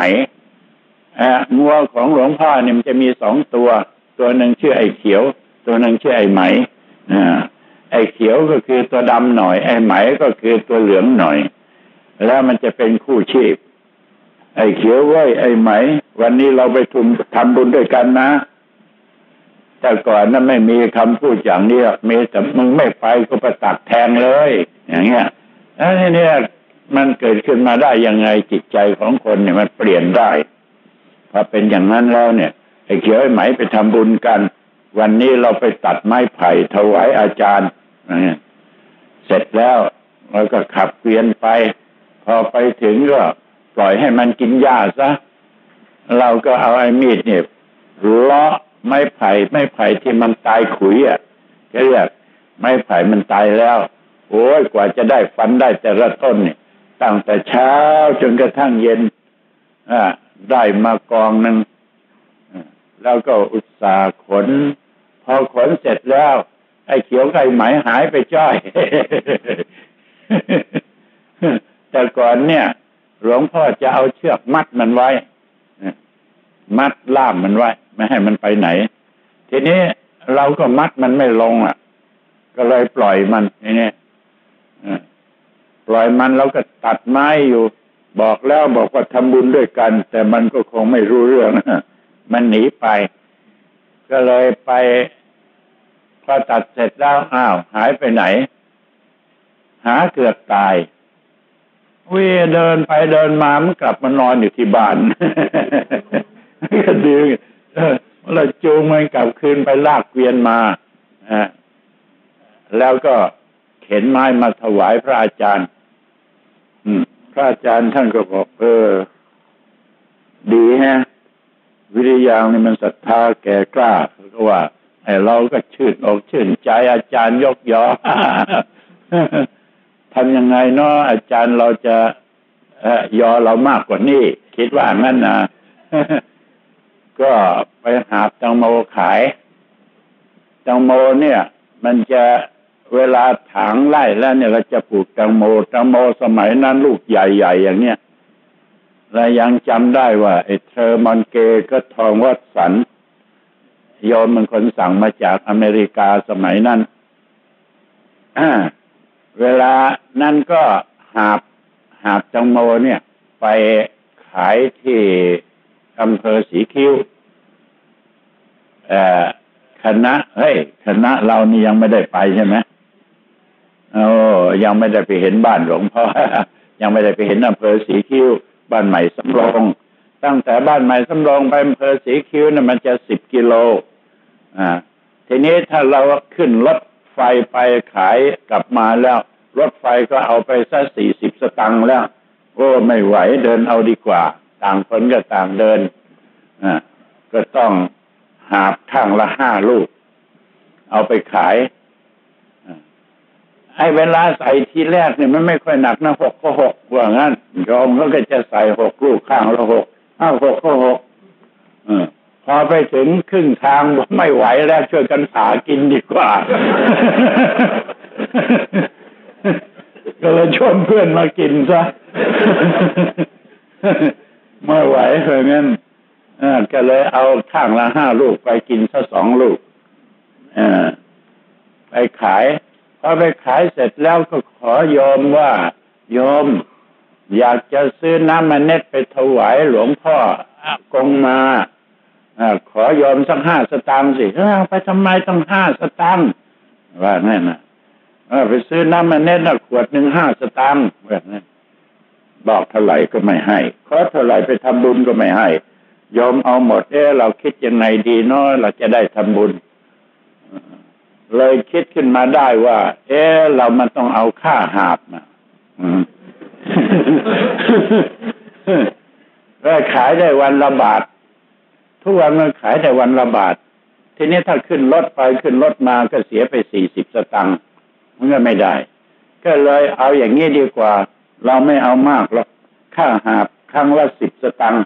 งัวของหลวงพ่อเนี่ยมันจะมีสองตัว ตัวหนึ่งชื่อไอ้เขียว ตัวหนึ่งชื่อไอ้ไหมไอ้เขียวก็คือตัวดำหน่อย ไอ้ไหมก็คือตัวเหลืองหน่อย แล้วมันจะเป็นคู่ชีพ ไอ้เขียวไว้ไอ้ไหม วันนี้เราไปทุมทำบุญด้วยกันนะ แต่ก่อนนั้นไม่มีคำพูดอย่างนี้มีแต่มึงไม่ไปก็ไปตัดแทงเลย อย่างเงี้ยอันนี้เนี่ยมันเกิดขึ้นมาได้ยังไงจิตใจของคนเนี่ยมันเปลี่ยนได้พอเป็นอย่างนั้นแล้วเนี่ยไอ้เขียวไอ้ไหมไปทำบุญกัน วันนี้เราไปตัดไม้ไผ่ถวายอาจารย์เสร็จแล้วเราก็ขับเกวียนไป พอไปถึงก็ปล่อยให้มันกินหญ้าซะเราก็เอาไอ้มีดเนี่ยเลาะ ไม้ไผ่ไม้ไผ่ที่มันตายขุยอะเรียกไม้ไผ่มันตายแล้ว โอ้ยกว่าจะได้ฟันได้แต่ละต้นเนี่ยตั้งแต่เช้าจนกระทั่งเย็นอ่าได้มากองหนึ่งแล้วก็อุตส่าห์ขน พอขนเสร็จแล้ว ไอ้เขียวไก่ไหมหายไปจ้อย แต่ก่อนเนี่ย หลวงพ่อจะเอาเชือกมัดมันไว้ มัดล่ามมันไว้ ไม่ให้มันไปไหน ทีนี้เราก็มัดมันไม่ลงอะ ก็เลยปล่อยมันนี่ปล่อยมันเราก็ตัดไม้อยู่ บอกแล้วบอกว่าทำบุญด้วยกัน แต่มันก็คงไม่รู้เรื่องมันหนีไป ก็เลยไปพอตัดเสร็จแล้วอ้าว หายไปไหน หาเกือบตายวิ่งเดินไปเดินมามันกลับมานอนอยู่ที่บ้าน ก็ดึงเราจูงมันกลับคืนไปลากเกวียนมาแล้วก็เข็นไม้มาถวายพระอาจารย์พระอาจารย์ท่านก็บอก เออ ดีฮะ วิริยังนี่มันศรัทธาแก่กล้าก็ว่าไอ้เราก็ชื่นอกชื่นใจอาจารย์ยกยอทำยังไงเนาะอาจารย์เราจะยอเรามากกว่านี้ คิดว่างั้นนะ ก็ไปหาตังโมขายตังโมเนี่ย มันจะเวลาถางไล่แล้วเนี่ยเราจะปลูกตังโมตังโมสมัยนั้นลูกใหญ่ๆอย่างเนี้ยและยังจำได้ว่าไอ้เทอร์มอนเกก็ทองวัดสันโยมมันคนสั่งมาจากอเมริกาสมัยนั้นเวลานั้นก็หาบหาบจังโมเนี่ย ไปขายที่อำเภอสีคิ้ว คณะเฮ้ยคณะเรานี่ยังไม่ได้ไปใช่ไหมโอ้ยังไม่ได้ไปเห็นบ้านหลวงพ่อยังไม่ได้ไปเห็นอำเภอสีคิ้ว บ้านใหม่สำโรงตั้งแต่บ้านใหม่สำโรงไปอำเภอสีคิ้วนะ่ะมันจะสิบกิโล อ่า ทีนี้ถ้าเราขึ้นรถไฟไปขายกลับมาแล้ว รถไฟก็เอาไปสักสี่สิบสตังค์แล้ว โอ้ไม่ไหวเดินเอาดีกว่า ต่างคนก็ต่างเดินอ่าก็ต้อง หาบข้างละห้าลูก เอาไปขายไอ้เวลาใส่ทีแรกเนี่ยมันไม่ค่อยหนักนะหกก็หกว่างั้นยอมเขาก็จะใส่หกลูกข้างละหกอ้าหกก็หกพอไปถึงครึ่งทางไม่ไหวแล้วช่วยกันผากินดีกว่า ก็เลยชวนเพื่อนมากินซะ ไม่ไหวเลยงั้น ก็เลยเอาข้างละห้าลูกไปกินซะสองลูกอไปขายพอไปขายเสร็จแล้วก็ขอยอมว่าโยม อยากจะซื้อน้ำมันเน็ตไปถวายหลวงพ่อกงมาอขอยอมสักห้าสตางค์สิไปทำไมต้องห้าสตางค์ว่าแน่นะไปซื้อน้ำมันเน็ตนะขวดหนึ่งห้าสตางค์แบบนั้นบอกเท่าไหร่ก็ไม่ให้ขอเท่าไหร่ไปทำบุญก็ไม่ให้ ยอมเอาหมด เออเราคิดยังไงดีเนาะเราจะได้ทำบุญ เลยคิดขึ้นมาได้ว่า เออเรามันต้องเอาค่าหาบมาแล้วขายได้วันละบาท ทุกวันมันขายได้วันละบาท ทีนี้ถ้าขึ้นรถไปขึ้นรถมาก็เสียไปสี่สิบสตังค์มันก็ไม่ได้ ก็เลยเอาอย่างนี้ดีกว่า เราไม่เอามากหรอกค่าหาบครั้งละสิบสตังค์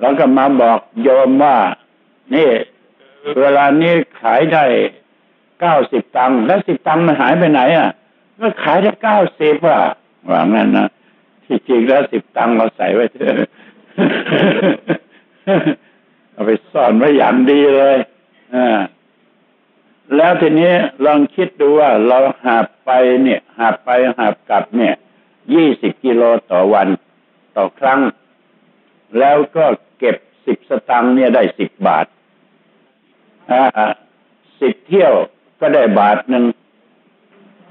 แล้วก็มาบอกโยมว่า นี่ เวลานี้ขายได้เก้าสิบตังค์แล้วสิบตังค์มันหายไปไหนอะก็ขายได้เก้าสิบอะว่างั้นนะที่จริงแล้วสิบตังค์เราใส่ไว้เถอะเอาไปซ่อนไว้อย่างดีเลยอ่าแล้วทีนี้ลองคิดดูว่าเราหาบไปเนี่ยหาบไปหาบกลับเนี่ยยี่สิบกิโลต่อวันต่อครั้ง แล้วก็เก็บสิบสตังค์เนี่ยได้สิบบาทสิบเที่ยวก็ได้บาทหนึ่ง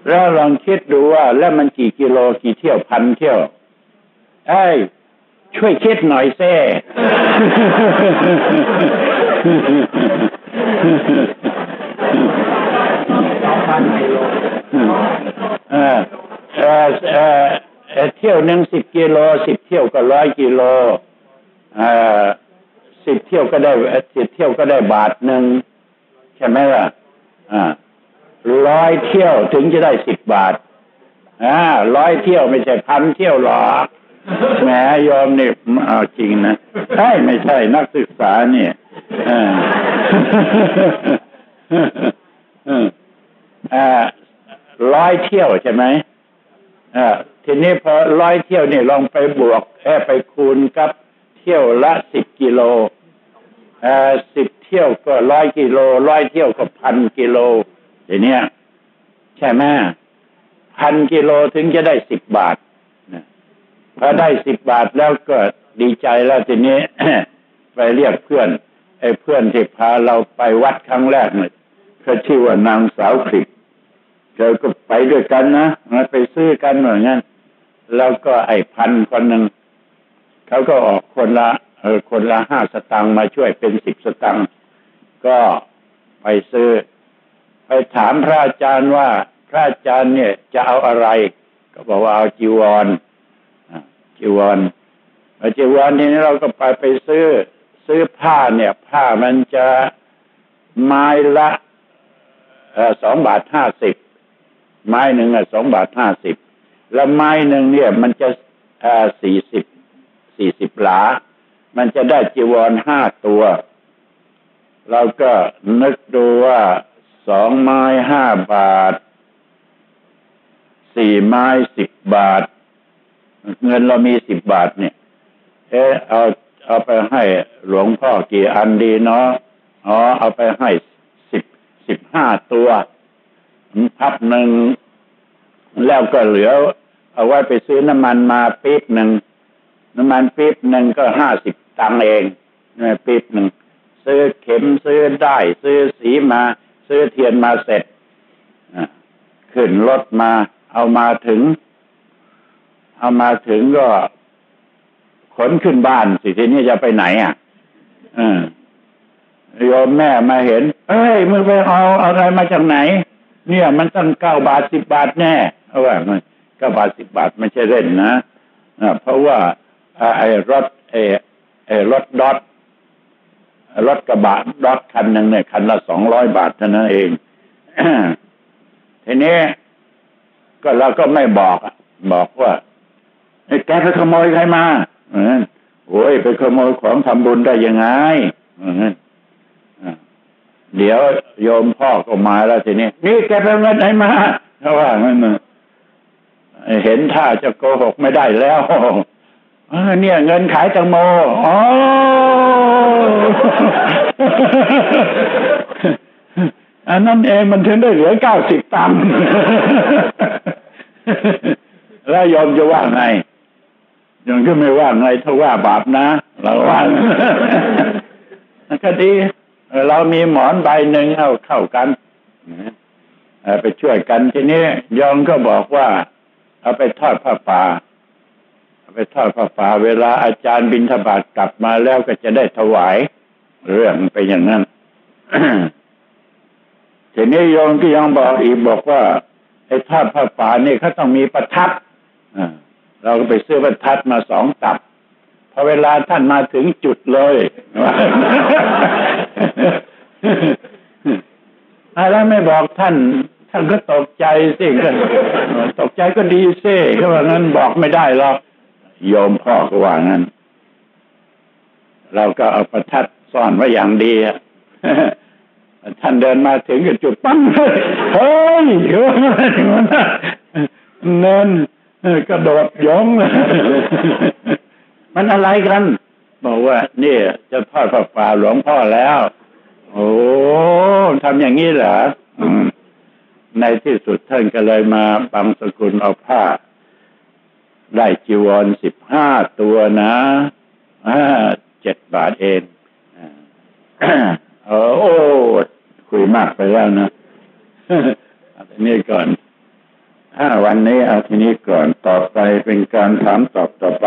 แล้วลองคิดดูว่า แล้วมันกี่กิโลกี่เที่ยวพันเที่ยวไอ้ช่วยคิดหน่อยเซ่เที่ยวหนึ่งสิบกิโลสิบเที่ยวก็ร้อยกิโล สิบเที่ยวก็ได้สิบเที่ยวก็ได้บาทหนึ่งใช่ไหมล่ะอ่าร้อยเที่ยวถึงจะได้สิบบาทอ่าร้อยเที่ยวไม่ใช่พันเที่ยวหรอกแหมยอมเนี่ยเอาจริงนะใช่ไม่ใช่นักศึกษาเนี่ยอ่าร้อยเที่ยวใช่ไหมอ่าทีนี้พอร้อยเที่ยวนี่ลองไปบวกแค่ไปคูณกับ เที่ยวละสิบกิโลสิบเที่ยวก็ร้อยกิโลร้อยเที่ยวก็พันกิโลอย่างนี้ใช่ไหมพันกิโลถึงจะได้สิบบาทพอได้สิบบาทแล้วก็ดีใจแล้วทีนี้ ไปเรียกเพื่อนไอ้เพื่อนที่พาเราไปวัดครั้งแรกเนี่ยเขาชื่อว่านางสาวคลิกเธอก็ไปด้วยกันนะมาไปซื้อกันเหมือนงั้นแล้วก็ไอ้พันคนหนึ่ง เขาก็ออกคนละเออคนละห้าสตังค์มาช่วยเป็นสิบสตังค์ก็ไปซื้อ ไปถามพระอาจารย์ว่าพระอาจารย์เนี่ยจะเอาอะไร ก็บอกว่าเอาจีวรจีวรจีวรทีนี้เราก็ไปไปซื้อ ซื้อผ้าเนี่ย ผ้ามันจะไม้ละสองบาทห้าสิบไม้หนึ่งอะสองบาทห้าสิบแล้วไม้หนึ่งเนี่ย มันจะสี่สิบ สี่สิบหลา มันจะได้จีวรห้าตัว เราก็นึกดูว่าสองไม้ห้าบาท สี่ไม้สิบบาท เงินเรามีสิบบาทเนี่ย เออเอาเอาไปให้หลวงพ่อกี่อันดีเนาะอ๋อเอาไปให้สิบสิบห้าตัวพับหนึ่งแล้วก็เหลือ เอาไว้ไปซื้อน้ำมันมาปี๊บหนึ่ง น้ำมันปี๊บหนึ่งก็ห้าสิบตังเองนี่ปี๊บหนึ่งซื้อเข็มซื้อได้ ซื้อสีมา ซื้อเทียนมาเสร็จขึ้นรถมา เอามาถึง เอามาถึงก็ขนขึ้นบ้านสิทีนี้จะไปไหนอะโยมแม่มาเห็น เอ้ยมึงไปเอาอะไรมาจากไหน เนี่ย มันตั้งเก้าบาทสิบบาทแน่เอาว่าเก้าบาทสิบบาทไม่ใช่เล่นนะเพราะว่า ไอ้รถไอ้ไอ้รถดอทรถกระบะดอทคันหนึ่งเนี่ยคันละสองร้อยบาทเท่านั้นเองทีนี้ก็เราก็ไม่บอกบอกว่าไอ้แกไปขโมยใครมาโอ้ยไปขโมยของทำบุญได้ยังไงเดี๋ยวโยมพ่อก็มาแล้วทีนี้นี่แกไปเงินไหนมาเขาะว่างั้นเห็นท่าจะโกหกไม่ได้แล้ว เนี่ย เงินขายตังโมอ๋ออันนั้นเองมันถึงได้เหลือเก้าสิบตังค์แล้วยอมจะว่าไงยอมก็ไม่ว่าไงถ้าว่าบาปนะเราว่าก็ดีเรามีหมอนใบหนึ่งเข้าเข้ากันไปช่วยกันทีนี้ยองก็บอกว่า เอาไปทอดผ้าป่า ไปทอดผ้าป่าเวลาอาจารย์บินทบาทกลับมาแล้วก็จะได้ถวาย เรื่องไปอย่างนั้นทีนี้โยมก็ยังบอกอีกบอกว่าไอ้ทอดผ้าป่านี่เขาต้องมีประทัดเราก็ไปซื้อประทัดมาสองตับพอเวลาท่านมาถึงจุดเลยอะไรไม่บอกท่านท่านก็ตกใจสิกันตกใจก็ดีเสิก็ว่างั้นบอกไม่ได้หรอก โยมพ่อก็ว่างั้น เราก็เอาประทัดซ่อนไว้อย่างดีท่านเดินมาถึงก็จุดปั้งเฮ้ยเนินกระโดดยองมันอะไรกัน บอกว่านี่จะทอดผ้าป่าหลวงพ่อแล้ว โอ้ทำอย่างนี้เหรอในที่สุดท่านก็เลยมาบังสกุลเอาผ้า ได้จีวรสิบห้าตัวนะเจ็ดบาทเองโอ้คุยมากไปแล้วนะเอาทีนี้ก่อนถ้าวันนี้เอาทีนี้ก่อนต่อไปเป็นการถามตอบต่อไป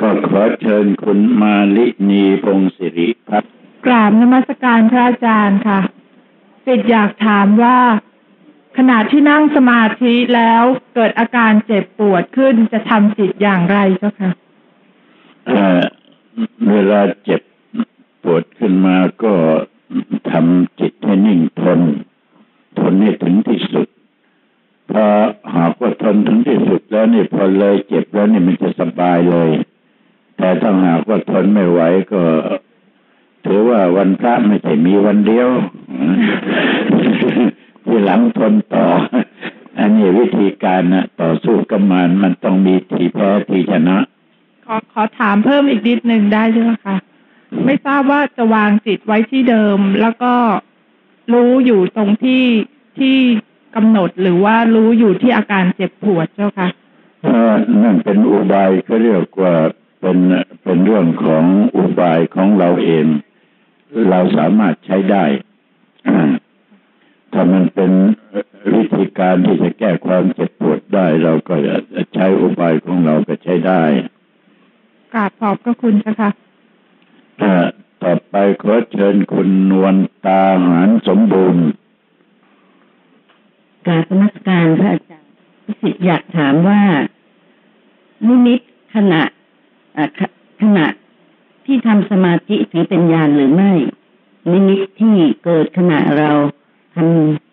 ก็ขอเชิญคุณมาลินีพงศิริพัฒกราบนมัสการพระอาจารย์ค่ะสิทธิ์อยากถามว่า ขณะที่นั่งสมาธิแล้วเกิดอาการเจ็บปวดขึ้นจะทำจิตอย่างไรเจ้าค่ะเวลาเจ็บปวดขึ้นมาก็ทำจิตให้นิ่งทน ทนให้ถึงที่สุดพอหากว่าทนถึงที่สุดแล้วนี่พอเลยเจ็บแล้วนี่มันจะสบายเลย แต่ถ้าหากว่าทนไม่ไหวก็ ถือว่าวันพระไม่ใช่มีวันเดียวที่หลังทนต่อ อันนี้วิธีการนะต่อสู้กับมันมันต้องมีทีแพ้ทีชนะ ขอขอถามเพิ่มอีกนิดหนึ่งได้ใช่ไหมคะไม่ทราบว่าจะวางจิตไว้ที่เดิม แล้วก็รู้อยู่ตรงที่ที่กำหนดหรือว่ารู้อยู่ที่อาการเจ็บปวดเจ้าค่ะนั่นเป็นอุบายเขาเรียกว่าเป็นเป็นเรื่องของอุบายของเราเอง เราสามารถใช้ได้ถ้ามันเป็นวิธีการที่จะแก้ความเจ็บปวดได้ เราก็ใช้อุบายของเราก็ใช้ได้กราบขอบพระคุณเจ้าค่ะอ่าต่อไปขอเชิญคุณนวลตาหารสมบูรณ์กราบนมัสการพระอาจารย์สิทธิ์อยากถามว่านิมิตขณะอ่าขขณะ ที่ทำสมาธิถือเป็นญาณหรือไม่ นิมิตที่เกิดขณะเราท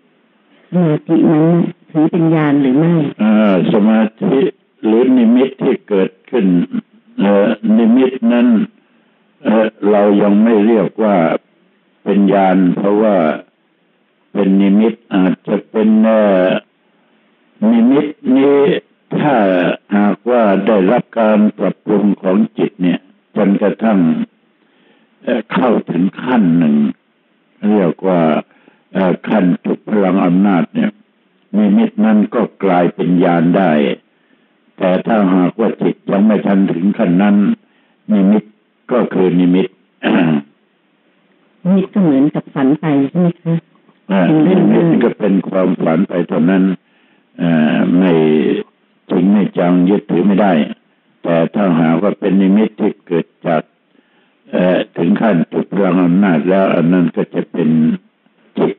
ำสมาธินั้นถือเป็นญาณหรือไม่อ่าสมาธิหรือนิมิตที่เกิดขึ้นเอนิมิตนั้นเรายังไม่เรียกว่าเป็นญาณเพราะว่าเป็นนิมิตอาจจะเป็นนิมิตนี้ถ้าหากว่าได้รับการปรับปรุงของจิตเนี่ย จนกระทั่งเอ่อเข้าถึงขั้นหนึ่ง เรียกว่าเอ่อขั้นจุดพลังอำนาจเนี่ยนิมิตนั้นก็กลายเป็นญาณได้ แต่ถ้าหากว่าจิตยังไม่ทันถึงขั้นนั้น นิมิตก็คือนิมิตนิมิตก็เหมือนกับฝันไปใช่ไหมคะอ่านิมิตก็เป็นความฝันไปเท่านั้นเอ่อไม่จริงไม่จังยึดถือไม่ได้ แต่ถ้าหากว่าเป็นนิมิตที่เกิดจากเอ่อถึงขั้นจุดพลังอำนาจแล้วอันนั้นก็จะเป็นจิต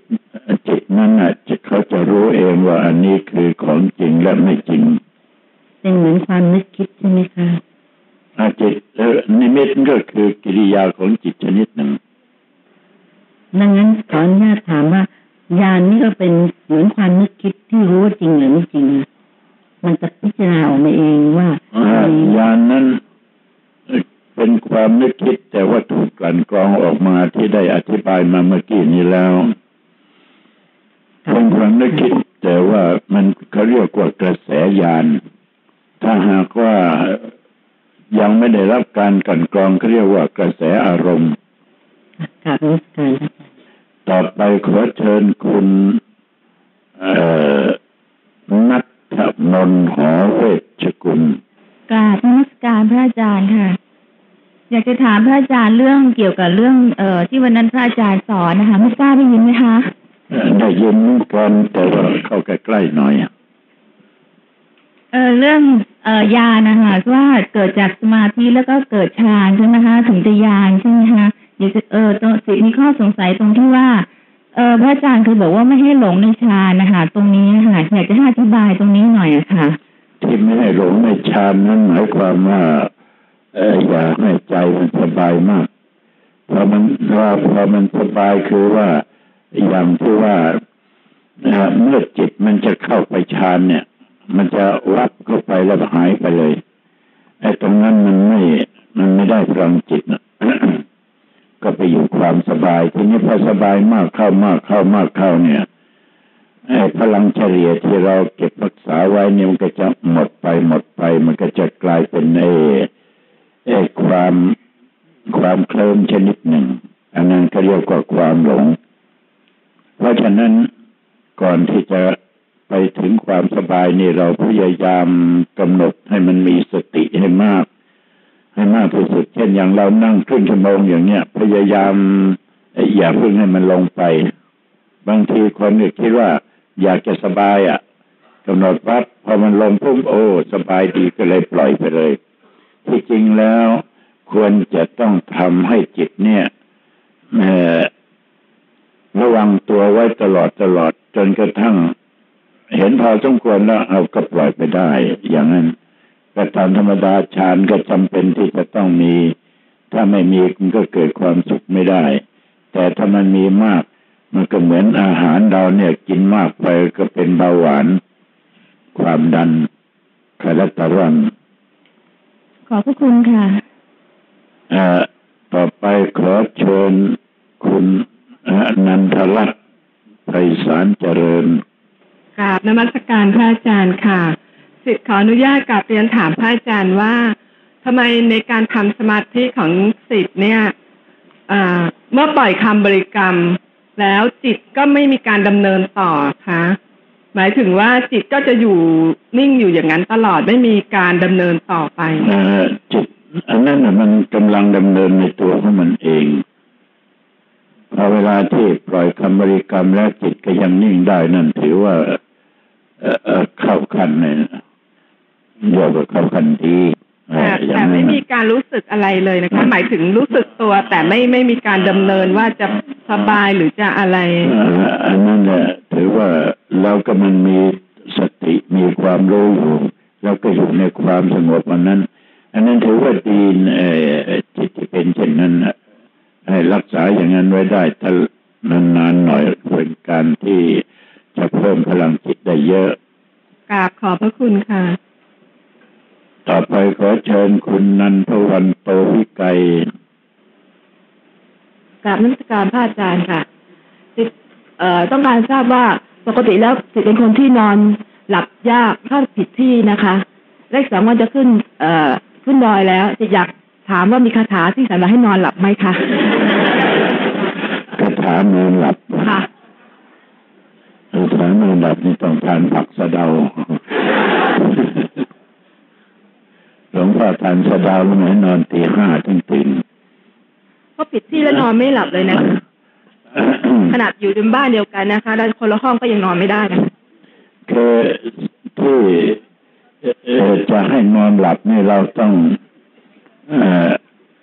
จิตนั้นน่ะจะเขาจะรู้เองว่าอันนี้คือของจริงและไม่จริงเป็นเหมือนความนึกคิดใช่ไหมคะอาจิตเอ่อนิมิตก็คือกิริยาของจิตชนิดหนึ่งดังนั้นขออนุญาตถามว่าญาณนี่ก็เป็นเหมือนความนึกคิดที่รู้ว่าจริงหรือไม่จริง มันจะพิจารณาออกมาเองว่าอ่าญาณนั้นเอ่อเป็นความนึกคิดแต่ว่าถูกกลั่นกรองออกมาที่ได้อธิบายมาเมื่อกี้นี้แล้วเป็นความนึกคิดแต่ว่ามันเขาเรียกว่ากระแสญาณถ้าหากว่ายังไม่ได้รับการกลั่นกรองเขาเรียกว่ากระแสอารมณ์กราบนมัสการพระอาจารย์ต่อไปขอเชิญคุณ เอ่อนัท นนท์หอเวชกุลกราบนมัสการพระอาจารย์ค่ะ อยากจะถามพระอาจารย์เรื่องเกี่ยวกับเรื่อง เอ่อที่วันนั้นพระอาจารย์สอนนะคะไม่ทราบได้ยินไหมคะเอ่อได้ยินกันแต่ว่าเข้าใกล้ๆหน่อยเออเรื่องเอ่อยานนะคะว่าเกิดจากสมาธิแล้วก็เกิดฌานใช่ไหมคะถึงจะยานใช่ไหมคะอยากจะเออตรงสิมีข้อสงสัยตรงที่ว่า เออพระอาจารย์เคยบอกว่าไม่ให้หลงในฌานนะคะตรงนี้ค่ะอยากจะให้อธิบายตรงนี้หน่อยอะค่ะ ที่ไม่ให้หลงในฌานนั้นหมายความว่าเอออยากให้ใจมันสบายมากพอมันว่าพอมันสบายคือว่าอย่างที่ว่าเมื่อจิตมันจะเข้าไปฌานเนี่ย มันจะวับเข้าไปแล้วหายไปเลยไอ้ตรงนั้นมันไม่มันไม่ได้พลังจิตนะ ก็ไปอยู่ความสบายทีนี้พอสบายมากเข้ามากเข้ามากเข้าเนี่ยไอ้พลังเฉลี่ยที่เราเก็บรักษาไว้เนี่ยมันก็จะหมดไปหมดไป มันก็จะกลายเป็นไอ้ไอ้ความความเคลิ้มชนิดหนึ่ง อันนั้นก็เรียกว่าความหลง เพราะฉะนั้นก่อนที่จะไปถึงความสบายนี่เราพยายามกำหนดให้มันมีสติให้มาก ให้มากที่สุด เช่นอย่างเรานั่งครึ่งชั่วโมงอย่างเนี้ยพยายามอย่าเพิ่งให้มันลงไป บางทีคนก็คิดว่า อยากจะสบายอะกำหนดปั๊บพอมันลงพุ่มโอ้สบายดีก็เลยปล่อยไปเลย ที่จริงแล้วควรจะต้องทำให้จิตเนี่ยอระวังตัวไว้ตลอดตลอดจนกระทั่ง เห็นพอสมควรแล้วเอาก็ปล่อยไปได้ อย่างนั้น แต่ตามธรรมดาฌานก็จำเป็นที่จะต้องมี ถ้าไม่มีมันก็เกิดความสุขไม่ได้ แต่ถ้ามันมีมาก มันก็เหมือนอาหารเราเนี่ยกินมากไปก็เป็นเบาหวาน ความดันคอเลสเตอรอลขอบพระคุณค่ะเอ่อต่อไปขอเชิญคุณอนันทรัตน์ไพศาลเจริญกราบนมัสการพระอาจารย์ค่ะ สิทธิ์ขออนุญาตกราบเรียนถามพระอาจารย์ว่าทำไมในการทำสมาธิของสิทธิ์เนี่ยเมื่อปล่อยคำบริกรรม แล้วจิตก็ไม่มีการดำเนินต่อคะหมายถึงว่าจิตก็จะอยู่นิ่งอยู่อย่างนั้นตลอดไม่มีการดำเนินต่อไปอจิตอันนั้นมันกำลังดำเนินในตัวของมันเองพอเวลาที่ปล่อยคำบริกรรมแล้วจิตก็ยังนิ่งได้นั่นถือว่าเข้าขั้นในโย กกับเขาคันดีแต่อย่างแต่นั้นไม่มีน่ะการรู้สึกอะไรเลยนะคะ หมายถึงรู้สึกตัว แต่ไม่ไม่มีการดำเนินว่าจะสบายหรือจะอะไรเอ่ออันนั้นเนี่ยถือว่าเราก็มันมีสติมีความรู้อยู่แล้วก็อยู่ในความสงบอันนั้น อันนั้นถือว่าดีเอ่อจิตที่เป็นเช่นนั้นน่ะให้รักษาอย่างนั้นไว้ได้ถ้านานๆหน่อยเป็นการที่จะเพิ่มพลังจิตได้เยอะกราบขอบพระคุณค่ะ ต่อไปขอเชิญคุณนันทวันโตวิไกรกราบนักการพระอาจารย์ค่ะสิทธิ์เอ่อต้องการทราบว่าปกติแล้วสิทธิ์เป็นคนที่นอนหลับยากถ้าผิดที่นะคะเลขสองวันจะขึ้น เอ่อขึ้นดอยแล้วจะอยากถามว่ามีคาถาที่สำหรับให้นอนหลับไหมคะคาถานอนหลับค่ะคาถานอนหลับนี่ต้องทานผักสะเดา หลวงพ่อทานสะเดาแล้วไหมนอนตีห้าถึงตื่นเพราะผิดที่แล้วนอนไม่หลับเลยนะ ขนาดอยู่ในบ้านเดียวกันนะคะแล้วคนละห้องก็ยังนอนไม่ได้นะคือที่เอ่อจะให้นอนหลับนี่เราต้องเอ่อ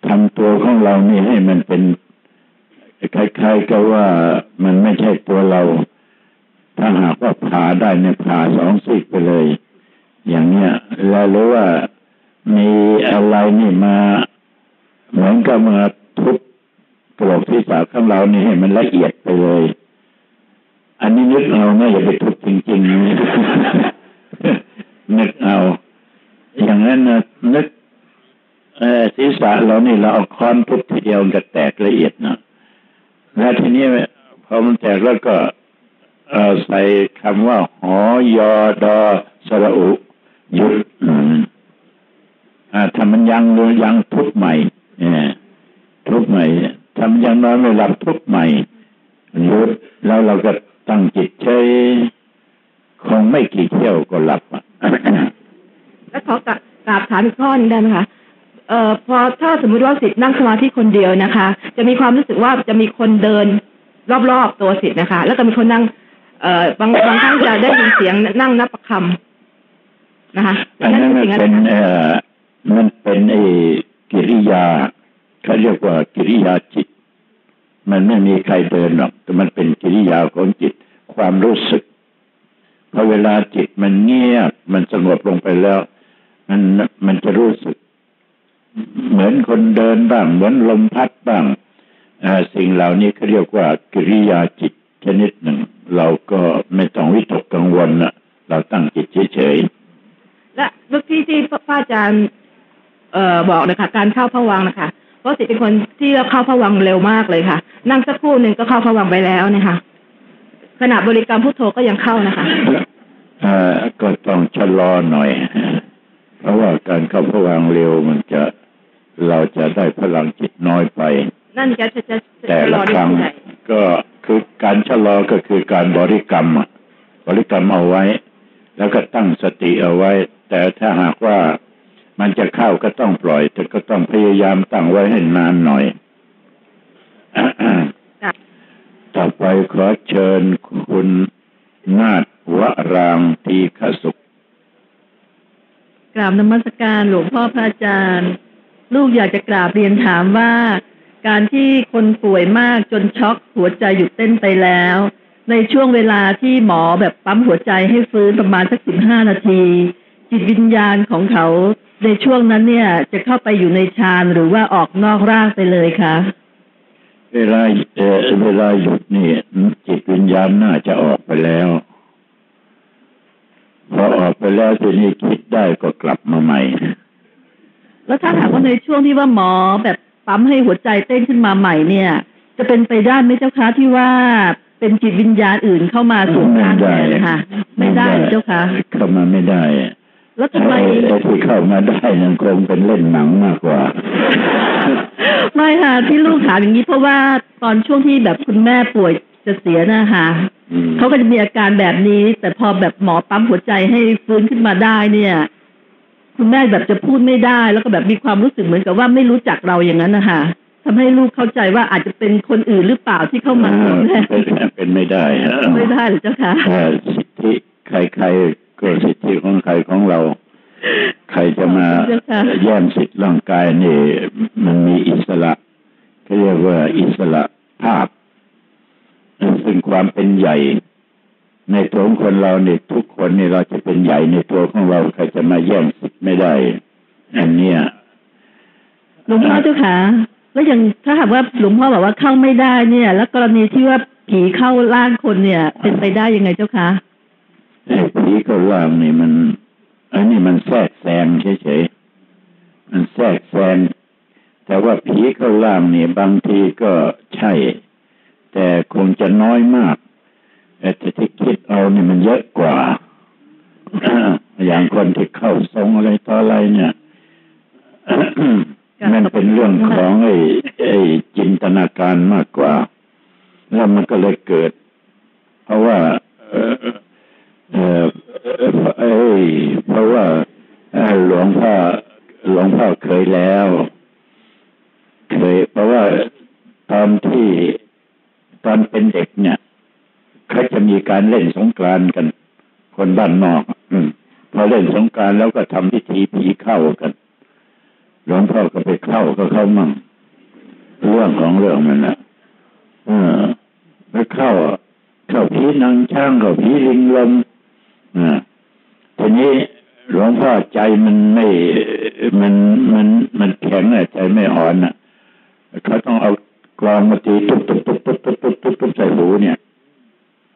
ทำตัวของเรานี่ให้มันเป็นคล้ายๆกับว่ามันไม่ใช่ตัวเรา ถ้าหากว่าผ่าได้เนี่ยผ่าสองซีกไปเลย อย่างเนี้ยแล้วหรือว่า มีอะไรนี่มา เหมือนกับมาทุบกระโหลกศีรษะของเรานี่ให้มันละเอียดไปเลย อันนี้นึกเอานะอย่าไปทุบจริงๆนะนึกเอา อย่างนั้นนะนึกศีรษะเรานี่เราเอาค้อนทุบทีเดียวมันก็แตกละเอียดนะแล้วทีนี้พอมันแตกแล้วก็ใส่คำว่า หอยอดอสระอุ หยุด ถ้ามันยังยังทุบใหม่เนี่ยทุบใหม่ทำยังนอนไม่หลับทุบใหม่หยุดแล้วเราก็ตั้งจิตเฉยคงไม่กี่เที่ยวก็หลับอะแล้วขอกราบถามอีกข้อหนึงได้ไหมคะเอ่อพอถ้าสมมติว่าสิทธิ์นั่งสมาธิคนเดียวนะคะ จะมีความรู้สึกว่าจะมีคนเดินรอบๆตัวสิทธิ์นะคะ แล้วก็มีคนนั่ง เอ่อบางบางครั้งจะได้ยินเสียงนั่งนับประคำนะคะอันนั้นคืมันสิ่งเป็นอะไรคะเอ่อ มันเป็นไอ้กิริยาเขาเรียกว่ากิริยาจิต มันไม่มีใครเดินหรอกแต่มันเป็นกิริยาของจิต ความรู้สึกพอเวลาจิตมันเงียบมันสงบลงไปแล้ว มันมันจะรู้สึก เหมือนคนเดินบ้าง เหมือนลมพัดบ้างสิ่งเหล่านี้เขาเรียกว่ากิริยาจิตชนิดหนึ่ง เราก็ไม่ต้องวิตกกังวลนะเราตั้งจิตเฉยๆและเมื่อกี้ที่พระอาจารย์ เอ่อบอกนะคะการเข้าพระวังค์นะคะเพราะสิทธิ์เป็นคนที่เข้าพระวังค์เร็วมากเลยค่ะ นั่งสักครู่หนึ่งก็เข้าพระวังค์ไปแล้วเนะคะขณะบริกรรมพุทโธก็ยังเข้านะคะเอ่อก็ต้องชะลอหน่อย เพราะว่าการเข้าพวังค์เร็วมันจะเราจะได้พลังจิตน้อยไป นั่นจะจะจะจะแต่รละอคได้รั้งเท่าไหร่ก็คือการชะลอก็คือการบริกรรมอะบริกรรมเอาไว้ แล้วก็ตั้งสติเอาไว้ แต่ถ้าหากว่า มันจะเข้าก็ต้องปล่อย แต่ก็ต้องพยายามตั้งไว้ให้นานหน่อยค่ะต่อไปขอเชิญคุณนาฏวรางทีขสุขกราบนมัสการหลวงพ่อพระอาจารย์ ลูกอยากจะกราบเรียนถามว่า การที่คนป่วยมากจนช็อกหัวใจหยุดเต้นไปแล้ว ในช่วงเวลาที่หมอแบบปั๊มหัวใจให้ฟื้นประมาณสักสิบห้านาที จิตวิญญาณของเขา ในช่วงนั้นเนี่ย จะเข้าไปอยู่ในฌานหรือว่าออกนอกร่างไปเลยคะเวลาเออเวลาหยุดนี่จิตวิญญาณน่าจะออกไปแล้วพอออกไปแล้วทีนี้คิดได้ก็กลับมาใหม่ แล้วถ้าหากว่าในช่วงที่ว่าหมอแบบปั๊มให้หัวใจเต้นขึ้นมาใหม่เนี่ย จะเป็นไปได้ไหมเจ้าคะที่ว่าเป็นจิตวิญญาณอื่นเข้ามาสวมร่างแทนนะคะไม่ได้เหรอเจ้าคะเข้ามาไม่ได้ แล้วทำไมไอ้ไอ้ที่เข้ามาได้นั่นคงเป็นเล่นหนังมากกว่า ไม่ค่ะที่ลูกถามอย่างนี้เพราะว่าตอนช่วงที่แบบคุณแม่ป่วยจะเสียนะคะอืมเขาก็จะมีอาการแบบนี้ แต่พอแบบหมอปั๊มหัวใจให้ฟื้นขึ้นมาได้เนี่ย คุณแม่แบบจะพูดไม่ได้ แล้วก็แบบมีความรู้สึกเหมือนกับว่าไม่รู้จักเราอย่างนั้นนะคะทำให้ลูกเข้าใจว่าอาจจะเป็นคนอื่นหรือเปล่าที่เข้ามาสวมแทนเป็นเป็นไม่ได้ฮะไม่ได้เหรือเจ้าคะเอ่อสิทธิใครๆ ก็สิทธิของใครของเรา ใครจะมาเจ้าค่ะแย่งสิทธิ์ร่างกายนี่ มันมีอิสระเขาเรียกว่าอิสระภาพซึ่งความเป็นใหญ่ ในตัวของคนเราเนี่ยทุกคนนี่เราจะเป็นใหญ่ในตัวของเราใครจะมาแย่งสิทธิ์ไม่ได้ อันเนี้ยหลวงพ่อเจ้าค่ะแล้วอย่างถ้าหากว่าหลวงพ่อบอกว่าเข้าไม่ได้เนี่ย แล้วกรณีที่ว่าผีเข้าร่างคนเนี่ย เป็นไปได้ยังไงเจ้าคะ ไอ้ผีก็ล่างนี่มันอันนี้มันแทรกแซงเฉยๆมันแทรกแซงแต่ว่าผีเข้าล่างนี่บางทีก็ใช่ แต่คงจะน้อยมากแต่ที่คิดเอานี่มันเยอะกว่า อย่างคนที่เข้าทรงอะไรต่ออะไรเนี่ยมันเป็นเรื่องของไอ้ไอ้จินตนาการมากกว่า แล้วมันก็เลยเกิด เพราะว่า เออเออเอ้ยเพราะว่าหลวงพ่อหลวงพ่อเคยแล้ว เคย เพราะว่าตอนที่ตอนเป็นเด็กเนี่ยเขาจะมีการเล่นสงกรานกัน คนบ้านนอกอืมพอเล่นสงกานต์แล้วก็ทำพิธีผีเข้ากันหลวงพ่อก็ไปเข้าก็เข้ามั่งเรื่องของเรื่องมันนะเออไปเข้าเข้าผีนางช่างเข้าผีลิงลม อ่าทีนี้หลวงพ่อใจมันไม่ มันมันมันแข็งอะใจไม่อ่อนอะเขาต้องเอากลองมาตีตุ๊บตุ๊บตุ๊บตุ๊บตุ๊บตุ๊บตุ๊บตุ๊บใส่หูเนี่ย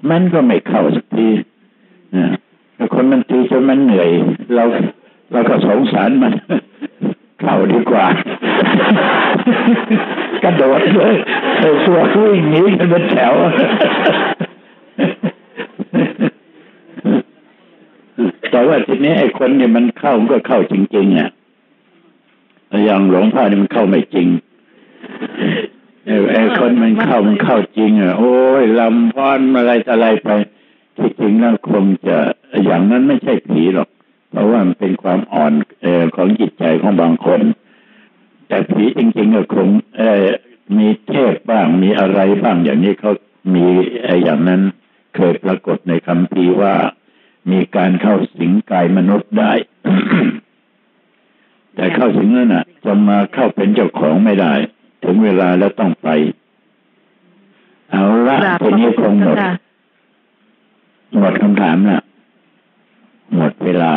มันก็ไม่เข้าสักทีนะแต่คนมันตีจนมันเหนื่อย เราเราก็สงสารมัน เข้าดีกว่า กระโดดเลยไอ้ตัววิ่งหนีกันเป็นแถว แต่ว่าทีนี้ไอ้คนเนี่ยมันเข้ามันก็เข้าจริงๆอะอย่างหลวงพ่อนี่ยมันเข้าไม่จริงไอ้คนมันเข้ามันเข้าจริงอะโอ้ยลำพอนอะไรต่อะไรไปที่จริงแล้วคงจะอย่างนั้นไม่ใช่ผีหรอก เพราะว่ามันเป็นความอ่อนเอของจิตใจของบางคน แต่ผีจริงๆก็คงเอมีเทพบ้างมีอะไรบ้างอย่างนี้เขามีไอ้อย่างนั้นเคยปรากฏในคำพีว่า มีการเข้าสิงกายมนุษย์ได้ แต่เข้าสิงนั้นน่ะ จะมาเข้าเป็นเจ้าของไม่ได้ ถึงเวลาแล้วต้องไป เอาละกราบทีนี้คงหมดค่ะหมดคำถามละหมดเวลา